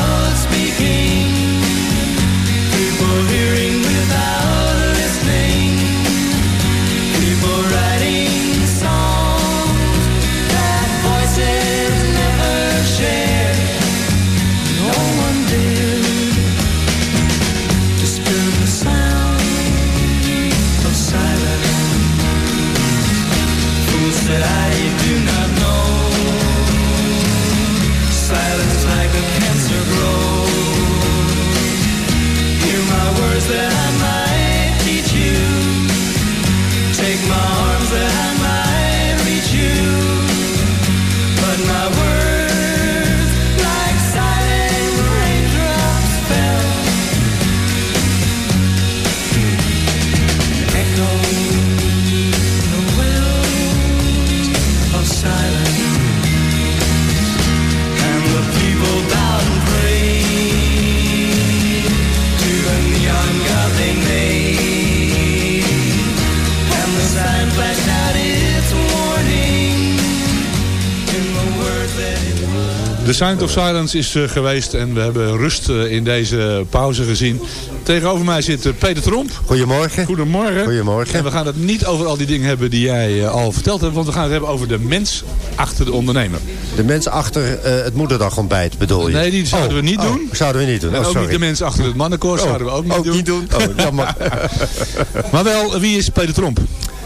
Speaker 7: The Sound of Silence
Speaker 3: is eh, geweest en we hebben rust eh, in deze pauze gezien. Tegenover mij zit eh, Peter Tromp.
Speaker 8: Goedemorgen.
Speaker 3: Goedemorgen.
Speaker 8: Goedemorgen.
Speaker 3: En we gaan het niet over al die dingen hebben die jij al verteld hebt, want we gaan het hebben over de mens achter de ondernemer.
Speaker 8: De mens achter het moederdagontbijt bedoel je?
Speaker 3: Nee, die zouden we niet
Speaker 8: Oh,
Speaker 3: doen.
Speaker 8: zouden we niet doen.
Speaker 3: En
Speaker 8: Oh,
Speaker 3: ook niet de mensen achter het mannenkoor zouden we ook niet
Speaker 8: ook
Speaker 3: doen.
Speaker 8: niet doen? Oh,
Speaker 3: maar wel, wie is Peter Tromp?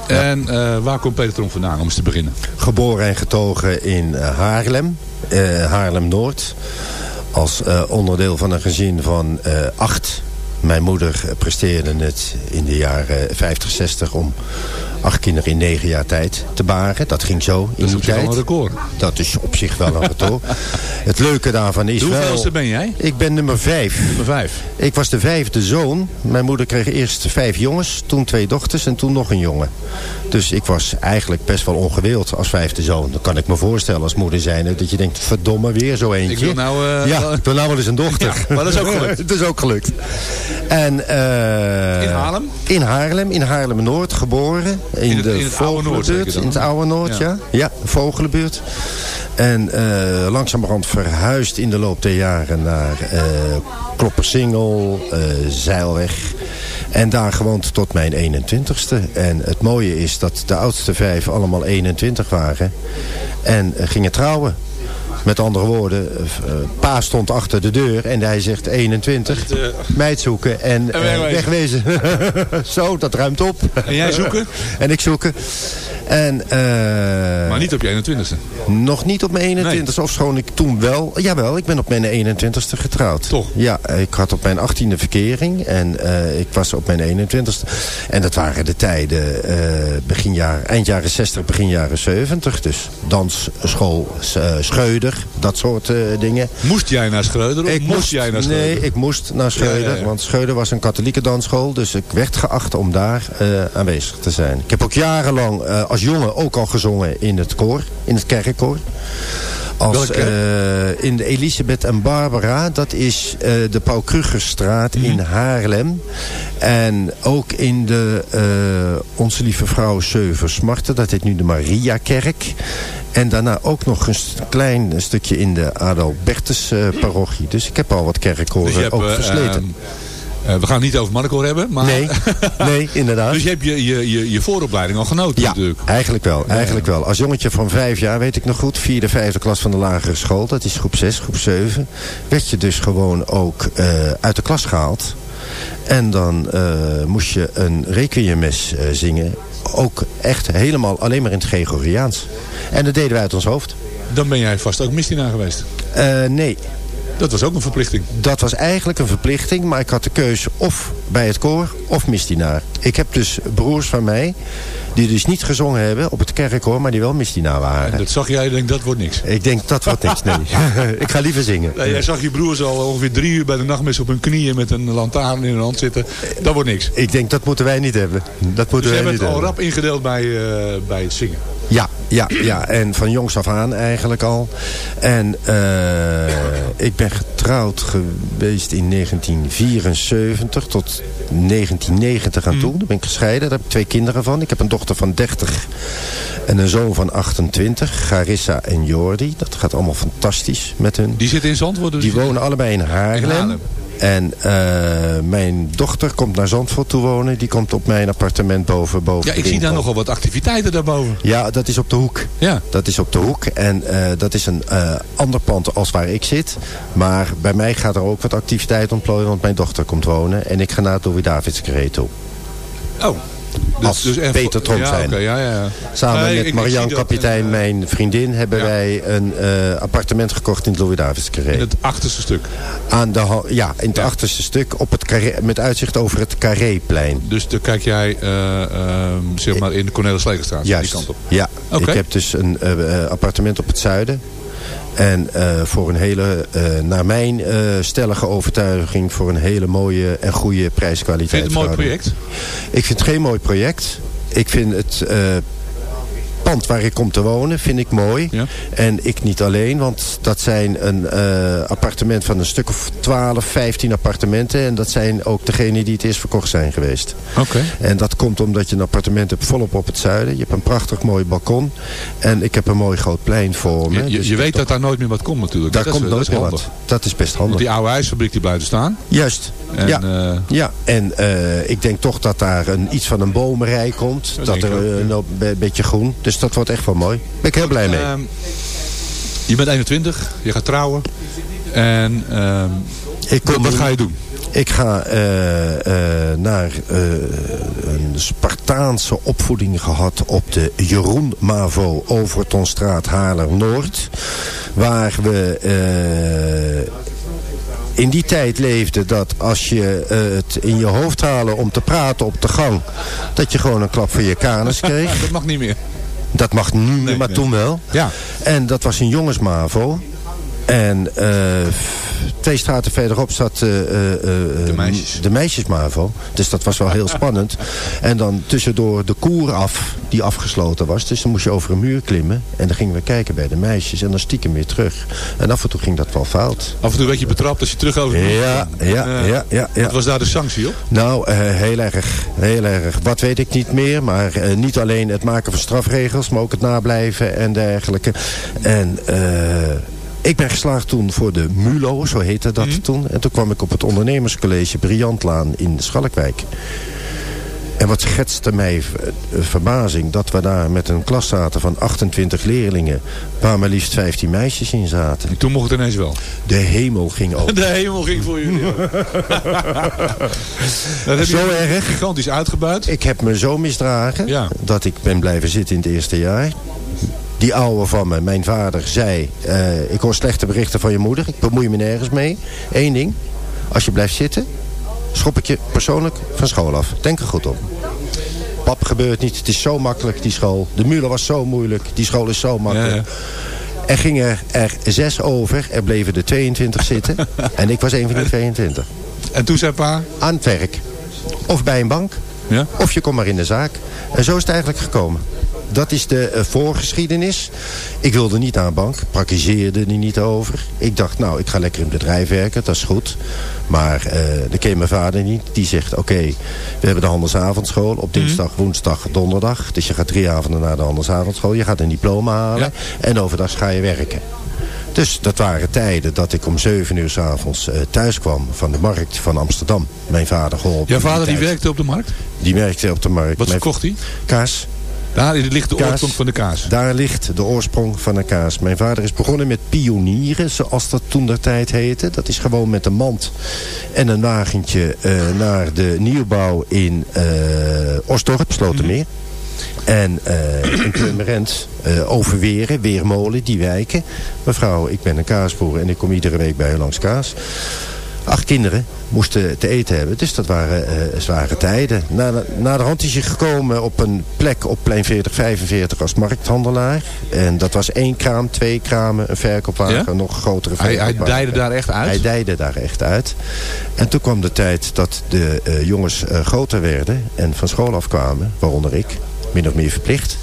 Speaker 3: En eh, waar komt Peter Tromp vandaan, om eens te beginnen?
Speaker 8: Geboren en getogen in eh, Haarlem, eh, Haarlem-Noord. Als onderdeel van een gezin van acht. Mijn moeder presteerde het in de jaren 50, 60 om acht kinderen in negen jaar tijd te baren. Dat ging zo in
Speaker 3: is
Speaker 8: die
Speaker 3: op zich wel
Speaker 8: tijd.
Speaker 3: een record.
Speaker 8: Dat is op zich wel een record. het leuke daarvan is
Speaker 3: De
Speaker 8: wel...
Speaker 3: hoeveelste ben jij?
Speaker 8: Ik ben nummer vijf.
Speaker 3: Nummer vijf.
Speaker 8: Ik was de vijfde zoon. Mijn moeder kreeg eerst vijf jongens, toen twee dochters en toen nog een jongen. Dus ik was eigenlijk best wel ongewild als vijfde zoon. Dan kan ik me voorstellen als moeder zijn dat je denkt, verdomme weer zo eentje.
Speaker 3: Ik wil nou... eh,
Speaker 8: ja, ik wil nou wel eens een dochter.
Speaker 3: Ja, maar dat is ook gelukt.
Speaker 8: Het is ook gelukt. En, eh,
Speaker 3: In Haarlem?
Speaker 8: In Haarlem, in Haarlem-Noord geboren. In,
Speaker 3: In het-
Speaker 8: de
Speaker 3: het oude Noord?
Speaker 8: In het oude Noord, ja.
Speaker 3: Ja.
Speaker 8: Ja, Vogelenbuurt. En eh, langzamerhand verhuisd in de loop der jaren naar Kloppersingel, Zeilweg. En daar gewoond tot mijn 21ste. En het mooie is dat de oudste vijf allemaal 21 waren. En eh, gingen trouwen. Met andere woorden, eh, eh, pa stond achter de deur en hij zegt 21. Meid zoeken en,
Speaker 3: En
Speaker 8: eh,
Speaker 3: wegwezen.
Speaker 8: Zo, dat ruimt op.
Speaker 3: En jij zoeken?
Speaker 8: en ik zoeken. En,
Speaker 3: Maar niet op je 21ste.
Speaker 8: nog niet op mijn 21ste, ofschoon ik toen wel... Jawel, ik ben op mijn 21ste getrouwd.
Speaker 3: Toch?
Speaker 8: Ja, ik had op mijn 18e verkering en ik was op mijn 21ste. En dat waren de tijden begin jaar, eind jaren 60, begin jaren 70. Dus dansschool, uh, Dat soort eh, dingen.
Speaker 3: Moest jij naar Schreuder of
Speaker 8: Ik
Speaker 3: moest, jij naar Schreuder?
Speaker 8: Nee, ik moest naar Scheuder,
Speaker 3: Ja, ja, ja.
Speaker 8: want Scheuder was een katholieke dansschool. Dus ik werd geacht om daar eh, aanwezig te zijn. Ik heb ook jarenlang eh, als jongen ook al gezongen in het koor, in het kerkkoor. Als,
Speaker 3: Welke kerk?
Speaker 8: eh, in de Elisabeth en Barbara, dat is eh, de Paul Krugerstraat in
Speaker 3: Mhm.
Speaker 8: Haarlem. En ook in de eh, Onze Lieve Vrouw Smarten, dat heet nu de Mariakerk. En daarna ook nog een klein stukje in de Adalbertus parochie. Dus ik heb al wat kerkkoren
Speaker 3: Dus je hebt,
Speaker 8: ook versleten.
Speaker 3: Eh, we gaan het niet over mannenkoor hebben, maar...
Speaker 8: nee, nee, inderdaad.
Speaker 3: Dus je hebt je, je, je, je vooropleiding al genoten
Speaker 8: Ja,
Speaker 3: natuurlijk.
Speaker 8: eigenlijk wel. Eigenlijk wel. Als jongetje van vijf jaar, weet ik nog goed, vierde, vijfde klas van de lagere school, dat is groep zes, groep zeven, werd je dus gewoon ook eh, uit de klas gehaald. En dan eh, moest je een requiemmes zingen. Ook echt helemaal alleen maar in het Gregoriaans. En dat deden wij uit ons hoofd.
Speaker 3: Dan ben jij vast ook misdienaar geweest.
Speaker 8: Nee,
Speaker 3: Dat was ook een verplichting.
Speaker 8: dat was eigenlijk een verplichting, maar ik had de keuze of bij het koor of misdienaar. Ik heb dus broers van mij, die dus niet gezongen hebben op het kerkkoor, maar die wel misdienaar waren.
Speaker 3: En dat zag jij en denk dat wordt niks.
Speaker 8: Ik denk, dat wordt niks, nee. ik ga liever zingen.
Speaker 3: Nee, jij zag je broers al ongeveer drie uur bij de nachtmis op hun knieën met een lantaarn in hun hand zitten. Dat wordt niks.
Speaker 8: Ik denk, dat moeten wij niet hebben. Dat
Speaker 3: Dus
Speaker 8: moeten
Speaker 3: jij
Speaker 8: wij
Speaker 3: bent
Speaker 8: niet
Speaker 3: al
Speaker 8: hebben.
Speaker 3: rap ingedeeld bij, eh, bij het zingen.
Speaker 8: Ja, ja, ja. En van jongs af aan eigenlijk al. En eh, ik ben getrouwd geweest in 1974 tot 1990 aan toe. Daar ben ik gescheiden. Daar heb ik twee kinderen van. Ik heb een dochter van 30 en een zoon van 28. Garissa en Jordi. Dat gaat allemaal fantastisch met hun.
Speaker 3: Die zitten in Zandvoort? Dus
Speaker 8: Die wonen allebei in Haarlem.
Speaker 3: In Haarlem.
Speaker 8: En eh, mijn dochter komt naar Zandvoort toe wonen. Die komt op mijn appartement boven. boven
Speaker 3: Ja, ik zie daar nogal wat activiteiten daarboven.
Speaker 8: Ja, dat is op de hoek.
Speaker 3: Ja.
Speaker 8: Dat is op de hoek. En eh, dat is een eh, ander pand als waar ik zit. Maar bij mij gaat er ook wat activiteit ontplooien. Want mijn dochter komt wonen. En ik ga naar het Louis Davids toe.
Speaker 3: Oh. Dus,
Speaker 8: Als
Speaker 3: dus
Speaker 8: Peter Tromp
Speaker 3: ja,
Speaker 8: zijn.
Speaker 3: ja, ja.
Speaker 8: Samen
Speaker 3: Nee,
Speaker 8: met Marianne
Speaker 3: dat
Speaker 8: Kapitein,
Speaker 3: in, eh,
Speaker 8: mijn vriendin, hebben wij een eh, appartement gekocht in het Louis Davids Carré.
Speaker 3: In het achterste stuk.
Speaker 8: Aan de, ja, in het achterste stuk op het carré, met uitzicht over het Carréplein.
Speaker 3: Dus dan kijk jij eh, ehm, zeg maar in de Cornelis Legerstraat. Die kant op.
Speaker 8: Ja, ik heb dus een eh, eh, appartement op het zuiden. En eh, voor een hele, eh, naar mijn eh, stellige overtuiging, voor een hele mooie en goede prijskwaliteit.
Speaker 3: Vind je het een mooi project?
Speaker 8: Ik vind het geen mooi project. Ik vind het pand waar ik kom te wonen, vind ik mooi. En ik niet alleen, want dat zijn een eh, appartement van een stuk of 12, 15 appartementen. En dat zijn ook degenen die het eerst verkocht zijn geweest.
Speaker 3: Oké.
Speaker 8: En dat komt omdat je een appartement hebt volop op het zuiden. Je hebt een prachtig mooi balkon. En ik heb een mooi groot plein voor me.
Speaker 3: Je, je,
Speaker 8: Dus
Speaker 3: je weet dat daar nooit meer wat komt natuurlijk.
Speaker 8: Daar
Speaker 3: dat
Speaker 8: komt
Speaker 3: is,
Speaker 8: nooit meer wat. Dat is best
Speaker 3: Want
Speaker 8: handig.
Speaker 3: die oude ijsfabriek die blijft staan.
Speaker 8: Juist.
Speaker 3: En,
Speaker 8: ja.
Speaker 3: eh,
Speaker 8: ja, en eh, ik denk toch dat daar een, iets van een bomenrij komt.
Speaker 3: Dat
Speaker 8: er
Speaker 3: ook,
Speaker 8: een be- beetje groen. Dus dat wordt echt wel mooi. Ben ik heel blij mee.
Speaker 3: Ehm, je bent 21, je gaat trouwen. En ehm,
Speaker 8: Ik kom
Speaker 3: wat ga je doen?
Speaker 8: Ik ga eh, eh, naar eh, een Spartaanse opvoeding gehad op de Jeroen Mavo Overtonstraat Haarlem-Noord. Waar we in die tijd leefden dat als je het in je hoofd halen om te praten op de gang... dat je gewoon een klap voor je kanus kreeg.
Speaker 3: dat mag niet meer.
Speaker 8: Dat mag nu niet meer, maar
Speaker 3: nee.
Speaker 8: toen wel.
Speaker 3: Ja.
Speaker 8: En dat was een jongensmavo. En eh, twee straten verderop zat eh, eh,
Speaker 3: De meisjes.
Speaker 8: de meisjesmavo. Dus dat was wel heel spannend. En dan tussendoor de koer af, die afgesloten was. Dus dan moest je over een muur klimmen. En dan gingen we kijken bij de meisjes. En dan stiekem weer terug. En af en toe ging dat wel fout.
Speaker 3: Af en toe werd je betrapt als je terug over de muur
Speaker 8: Ja,
Speaker 3: ging.
Speaker 8: ja, ja, ja, ja.
Speaker 3: Wat was daar de sanctie op?
Speaker 8: Nou, heel erg. Heel erg. Wat weet ik niet meer. Maar niet alleen het maken van strafregels. Maar ook het nablijven en dergelijke. En eh, ik ben geslaagd toen voor de MULO. Zo heette dat toen. En toen kwam ik op het ondernemerscollege Briantlaan in Schalkwijk. En wat schetste mij eh, verbazing dat we daar met een klas zaten van 28 leerlingen... waar maar liefst 15 meisjes in zaten.
Speaker 3: En toen mocht het ineens wel.
Speaker 8: De hemel ging open.
Speaker 3: De hemel ging voor jullie. dat heb
Speaker 8: Zo
Speaker 3: je
Speaker 8: erg.
Speaker 3: gigantisch uitgebuit.
Speaker 8: Ik heb me zo misdragen
Speaker 3: Ja.
Speaker 8: dat ik ben blijven zitten in het eerste jaar. Die oude van me, mijn vader, zei... eh, ik hoor slechte berichten van je moeder. Ik bemoei me nergens mee. Eén ding. Als je blijft zitten, schop ik je persoonlijk van school af. Denk er goed op. Pap, gebeurt niet. Het is zo makkelijk, die school. De muur was zo moeilijk. Die school is zo makkelijk.
Speaker 3: Ja,
Speaker 8: Er gingen er zes over. Er bleven er 22 zitten. en ik was een van die 22.
Speaker 3: En toen zei pa...
Speaker 8: Aan het werk. Of bij een bank.
Speaker 3: Ja?
Speaker 8: Of je komt maar in de zaak. En zo is het eigenlijk gekomen. Dat is de eh, voorgeschiedenis. Ik wilde niet aan een bank. Praktiseerde er niet over. Ik dacht, nou, ik ga lekker in het bedrijf werken. Dat is goed. Maar eh dat ken mijn vader niet. Die zegt, oké, we hebben de handelsavondschool. Op dinsdag, woensdag, donderdag. Dus je gaat drie avonden naar de handelsavondschool. Je gaat een diploma halen. En overdag ga je werken. Dus dat waren tijden dat ik om zeven uur s'avonds uh, thuis kwam van de markt van Amsterdam. Mijn vader geholpen.
Speaker 3: Jouw vader die
Speaker 8: tijd.
Speaker 3: werkte op de markt?
Speaker 8: Die werkte op de markt.
Speaker 3: Wat verkocht hij?
Speaker 8: Kaas.
Speaker 3: Daar ligt de
Speaker 8: Kaas.
Speaker 3: oorsprong van de kaas.
Speaker 8: Daar ligt de oorsprong van de kaas. Mijn vader is begonnen met pionieren, zoals dat toen der tijd heette. Dat is gewoon met een mand en een wagentje eh, naar de nieuwbouw in eh Osdorp, Slotermeer. En eh in Purmerend, eh Overweren, Weermolen, die wijken. Mevrouw, ik ben een kaasboer en ik kom iedere week bij u langs kaas. Acht kinderen moesten te eten hebben. Dus dat waren eh, zware tijden. Na, na de hand is hij gekomen op een plek op plein 40, 45 als markthandelaar. En dat was één kraam, twee kramen, een verkoopwagen,
Speaker 3: Ja?
Speaker 8: nog grotere
Speaker 3: Hij, hij
Speaker 8: verkoopwagen.
Speaker 3: dijde daar echt uit?
Speaker 8: Hij dijde daar echt uit. En toen kwam de tijd dat de eh, jongens eh, groter werden en van school afkwamen, waaronder ik, min of meer verplicht.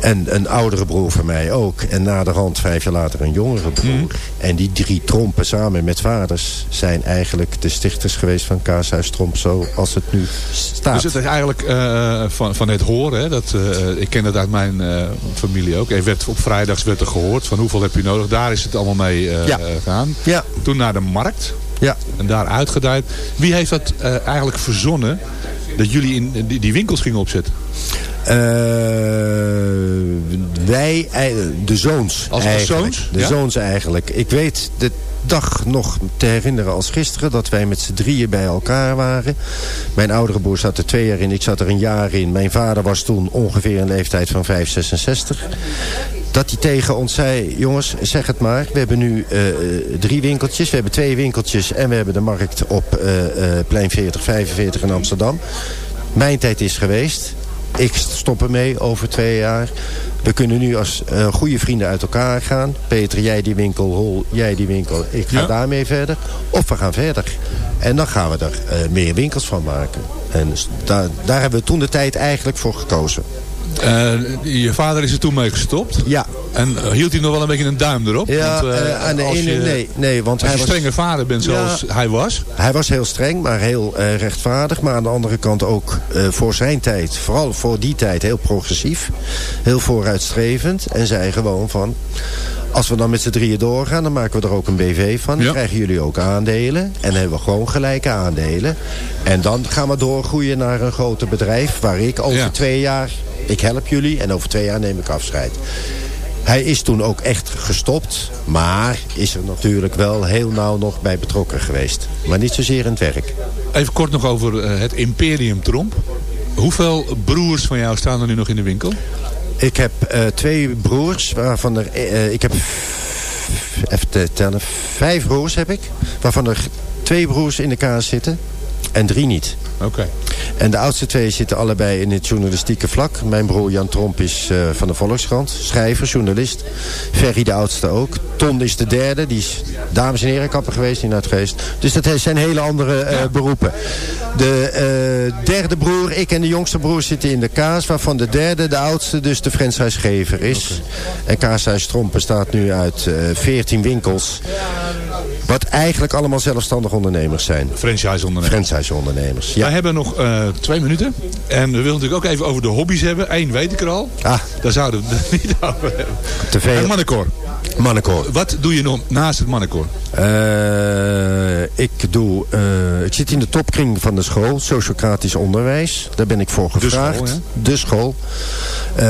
Speaker 8: En een oudere broer van mij ook. En na de vijf jaar later een jongere broer.
Speaker 3: Mhm.
Speaker 8: En die drie trompen samen met vaders... zijn eigenlijk de stichters geweest van Kaashuis Tromp zoals het nu staat.
Speaker 3: Dus het is eigenlijk eh, van, van het horen. Hè, dat, eh, ik ken dat uit mijn eh, familie ook. Er werd, op vrijdags werd er gehoord van hoeveel heb je nodig. Daar is het allemaal mee
Speaker 8: Ja.
Speaker 3: gegaan.
Speaker 8: Ja.
Speaker 3: Toen naar de markt.
Speaker 8: Ja.
Speaker 3: En daar uitgeduid. Wie heeft dat eigenlijk verzonnen? Dat jullie in die, die winkels gingen opzetten?
Speaker 8: Eh, wij, eh, de zoons
Speaker 3: Als-
Speaker 8: eigenlijk.
Speaker 3: zoons?
Speaker 8: De
Speaker 3: Ja?
Speaker 8: zoons eigenlijk. Ik weet de dag nog te herinneren als gisteren... dat wij met z'n drieën bij elkaar waren. Mijn oudere broer zat er twee jaar in, ik zat er een jaar in. Mijn vader was toen ongeveer een leeftijd van 5, 66. Dat hij tegen ons zei, jongens, zeg het maar. We hebben nu eh, drie winkeltjes. We hebben twee winkeltjes en we hebben de markt op eh, eh, plein 40, 45 in Amsterdam. Mijn tijd is geweest. Ik stop ermee over twee jaar. We kunnen nu als goede vrienden uit elkaar gaan. Peter, jij die winkel, Hol, jij die winkel. Ik ga
Speaker 3: Ja.
Speaker 8: daarmee verder. Of we gaan verder. En dan gaan we er meer winkels van maken. En daar hebben we toen de tijd eigenlijk voor gekozen.
Speaker 3: Eh, je vader is er toen mee gestopt.
Speaker 8: Ja.
Speaker 3: En eh, hield hij nog wel een beetje een duim erop?
Speaker 8: Ja,
Speaker 3: Want, eh,
Speaker 8: aan de ene,
Speaker 3: je-
Speaker 8: nee, nee, want
Speaker 3: Als
Speaker 8: hij
Speaker 3: je
Speaker 8: was...
Speaker 3: strenge vader bent zoals
Speaker 8: Ja.
Speaker 3: hij was.
Speaker 8: Hij was heel streng, maar heel rechtvaardig. Maar aan de andere kant ook voor zijn tijd, vooral voor die tijd, heel progressief. Heel vooruitstrevend. En zei gewoon van, als we dan met z'n drieën doorgaan, dan maken we er ook een BV van. Dan
Speaker 3: Ja.
Speaker 8: krijgen jullie ook aandelen. En dan hebben we gewoon gelijke aandelen. En dan gaan we doorgroeien naar een groter bedrijf. Waar ik over
Speaker 3: Ja.
Speaker 8: twee jaar, ik help jullie. En over twee jaar neem ik afscheid. Hij is toen ook echt gestopt. Maar is er natuurlijk wel heel nauw nog bij betrokken geweest. Maar niet zozeer in het werk.
Speaker 3: Even kort nog over eh, het Imperium Tromp. Hoeveel broers van jou staan er nu nog in de winkel?
Speaker 8: Ik heb eh, twee broers, waarvan er... eh, ik heb, even te tellen, vijf broers heb ik. Waarvan er twee broers in de kaas zitten en drie niet.
Speaker 3: Oké.
Speaker 8: En de oudste twee zitten allebei in het journalistieke vlak. Mijn broer Jan Tromp is eh, van de Volkskrant. Schrijver, journalist. Ferry de oudste ook. Ton is de derde. Die is dames en heren kapper geweest in Uitgeest. Dus dat zijn hele andere eh, beroepen. De eh, derde broer, ik en de jongste broer zitten in de kaas. Waarvan de derde, de oudste, dus de franchisegever is. En Kaashuis Tromp bestaat nu uit eh 14 winkels. Wat eigenlijk allemaal zelfstandig ondernemers zijn.
Speaker 3: Franchise-ondernemers.
Speaker 8: Franchise-ondernemers, ja.
Speaker 3: Wij hebben nog eh, twee minuten. En we willen natuurlijk ook even over de hobby's hebben. Eén weet ik er al.
Speaker 8: Ah.
Speaker 3: Daar zouden we het niet over hebben.
Speaker 8: Te veel.
Speaker 3: En mannenkoor.
Speaker 8: Mannenkoor.
Speaker 3: Wat doe je nog naast het mannenkoor?
Speaker 8: Eh, ik, doe, eh, ik zit in de topkring van de school, Sociocratisch Onderwijs. Daar ben ik voor gevraagd.
Speaker 3: school.
Speaker 8: De school. Eh,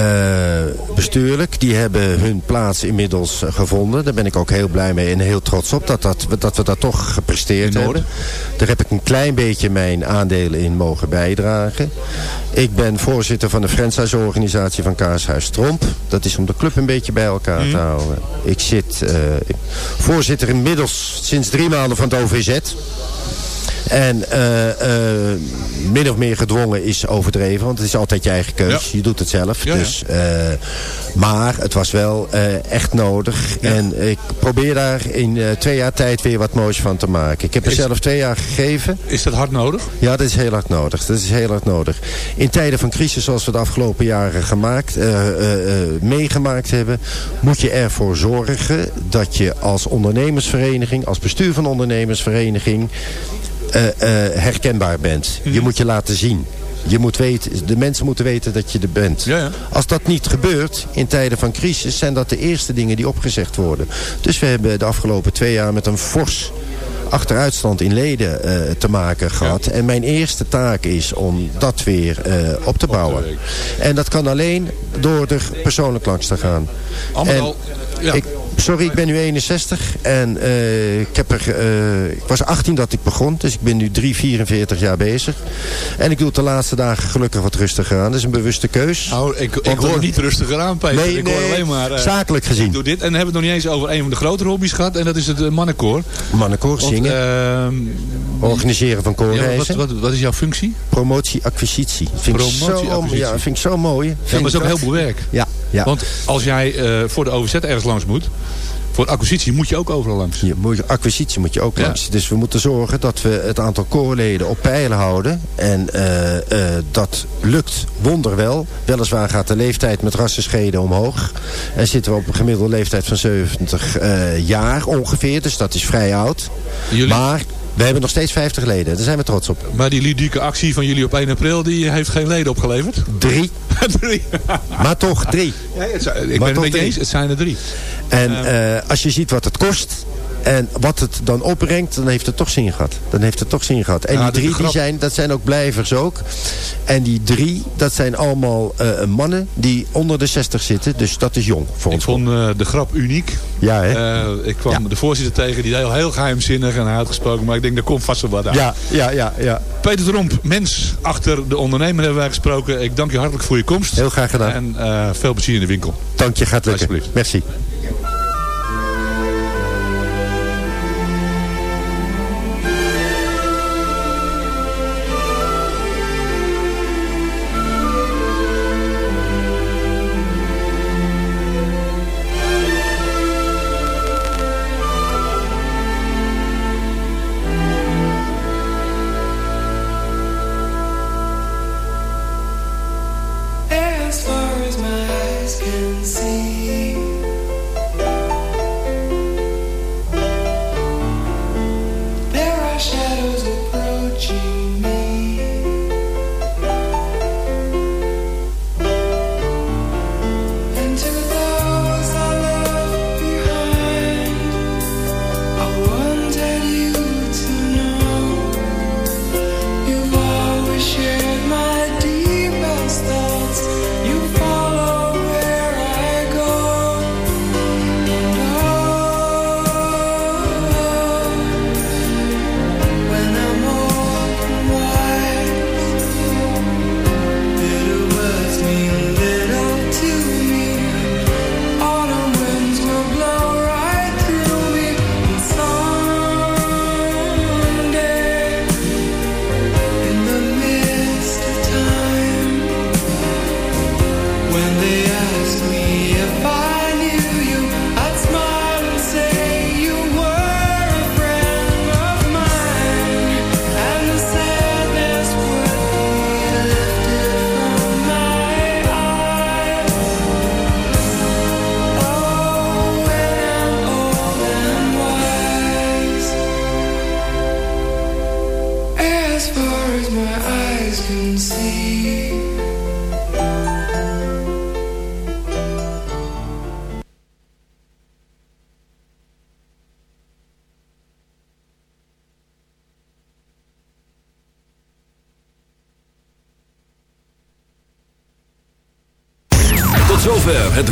Speaker 8: bestuurlijk, die hebben hun plaats inmiddels gevonden. Daar ben ik ook heel blij mee en heel trots op dat, dat, we- dat we dat toch gepresteerd hebben. Daar heb ik een klein beetje mijn aandelen in mogen bijdragen. Ik ben voorzitter van de franchise-organisatie van Kaarshuis Tromp. Dat is om de club een beetje bij elkaar
Speaker 3: Mhm.
Speaker 8: te houden. Ik zit eh, voorzitter inmiddels sinds drie maanden van het OVZ. En eh, eh, min of meer gedwongen is overdreven. Want het is altijd je eigen keus. Je doet het zelf.
Speaker 3: Ja.
Speaker 8: Dus, eh, maar het was wel echt nodig. En ik probeer daar in twee jaar tijd weer wat moois van te maken. Ik heb er
Speaker 3: Is-
Speaker 8: zelf twee jaar gegeven.
Speaker 3: Is dat hard nodig?
Speaker 8: Ja, dat is heel hard nodig. Dat is heel hard nodig. In tijden van crisis zoals we de afgelopen jaren gemaakt, meegemaakt hebben... moet je ervoor zorgen dat je als ondernemersvereniging... als bestuur van ondernemersvereniging eh, eh, herkenbaar bent. Je moet je laten zien. Je moet weten, de mensen moeten weten dat je er bent.
Speaker 3: Ja, ja.
Speaker 8: Als dat niet gebeurt in tijden van crisis... zijn dat de eerste dingen die opgezegd worden. Dus we hebben de afgelopen twee jaar met een fors achteruitstand in leden eh, te maken gehad. En mijn eerste taak is om dat weer op te bouwen. en dat kan alleen door er persoonlijk langs te gaan.
Speaker 3: Allemaal
Speaker 8: En
Speaker 3: ja.
Speaker 8: ik, sorry, ik ben nu 61 en eh, ik, heb er, eh, ik was 18 dat ik begon. Dus ik ben nu 3, 44 jaar bezig. En ik doe het de laatste dagen gelukkig wat rustiger aan. Dat is een bewuste keus.
Speaker 3: Oh, ik, ik hoor
Speaker 8: er-
Speaker 3: niet rustiger aan, Peter.
Speaker 8: Nee,
Speaker 3: ik hoor
Speaker 8: nee,
Speaker 3: alleen maar... eh,
Speaker 8: zakelijk gezien.
Speaker 3: Ik doe dit. En dan hebben we het nog niet eens over een van de grotere hobby's gehad. En dat is het eh, mannenkoor.
Speaker 8: Mannenkoor, zingen. Organiseren van
Speaker 3: ja, wat,
Speaker 8: koorreizen.
Speaker 3: wat, wat is jouw functie?
Speaker 8: Promotie, acquisitie. Vind ik zo,
Speaker 3: Promotie-acquisitie.
Speaker 8: ja, vind ik zo mooi.
Speaker 3: Ja,
Speaker 8: Vind
Speaker 3: maar dat is ook heel veel werk.
Speaker 8: Ja, ja.
Speaker 3: Want als jij eh, voor de OVZ ergens langs moet... Voor acquisitie moet je ook overal langs.
Speaker 8: Je moet, acquisitie moet je ook
Speaker 3: Ja.
Speaker 8: langs. Dus we moeten zorgen dat we het aantal koorleden op peil houden. En eh, eh, dat lukt wonderwel. Weliswaar gaat de leeftijd met rassenscheden omhoog. En zitten we op een gemiddelde leeftijd van 70 eh, jaar ongeveer. Dus dat is vrij oud. Maar we hebben nog steeds 50 leden. Daar zijn we trots op.
Speaker 3: Maar die ludieke actie van jullie op 1 april, die heeft geen leden opgeleverd?
Speaker 8: Drie.
Speaker 3: drie.
Speaker 8: Maar toch drie.
Speaker 3: Ja, het zijn- ik
Speaker 8: Maar
Speaker 3: ben het
Speaker 8: toch
Speaker 3: met je
Speaker 8: drie.
Speaker 3: eens, het zijn er drie.
Speaker 8: En eh, als je ziet wat het kost en wat het dan opbrengt, dan heeft het toch zin gehad. Dan heeft het toch zin gehad. En
Speaker 3: Ja,
Speaker 8: die drie, die zijn, dat zijn ook blijvers ook. En die drie, dat zijn allemaal eh, mannen die onder de 60 zitten. Dus dat is jong voor
Speaker 3: Ik
Speaker 8: ons.
Speaker 3: vond eh, de grap uniek.
Speaker 8: Ja, hè?
Speaker 3: Eh, ik kwam de voorzitter tegen, die heel, heel geheimzinnig en uitgesproken. Maar ik denk, daar komt vast wel wat uit.
Speaker 8: Ja, ja, ja, ja.
Speaker 3: Peter de Romp, mens achter de ondernemer hebben wij gesproken. Ik dank je hartelijk voor je komst.
Speaker 8: Heel graag gedaan.
Speaker 3: En veel plezier in de winkel.
Speaker 8: Dank je, gaat lukken.
Speaker 3: Alsjeblieft.
Speaker 8: Merci.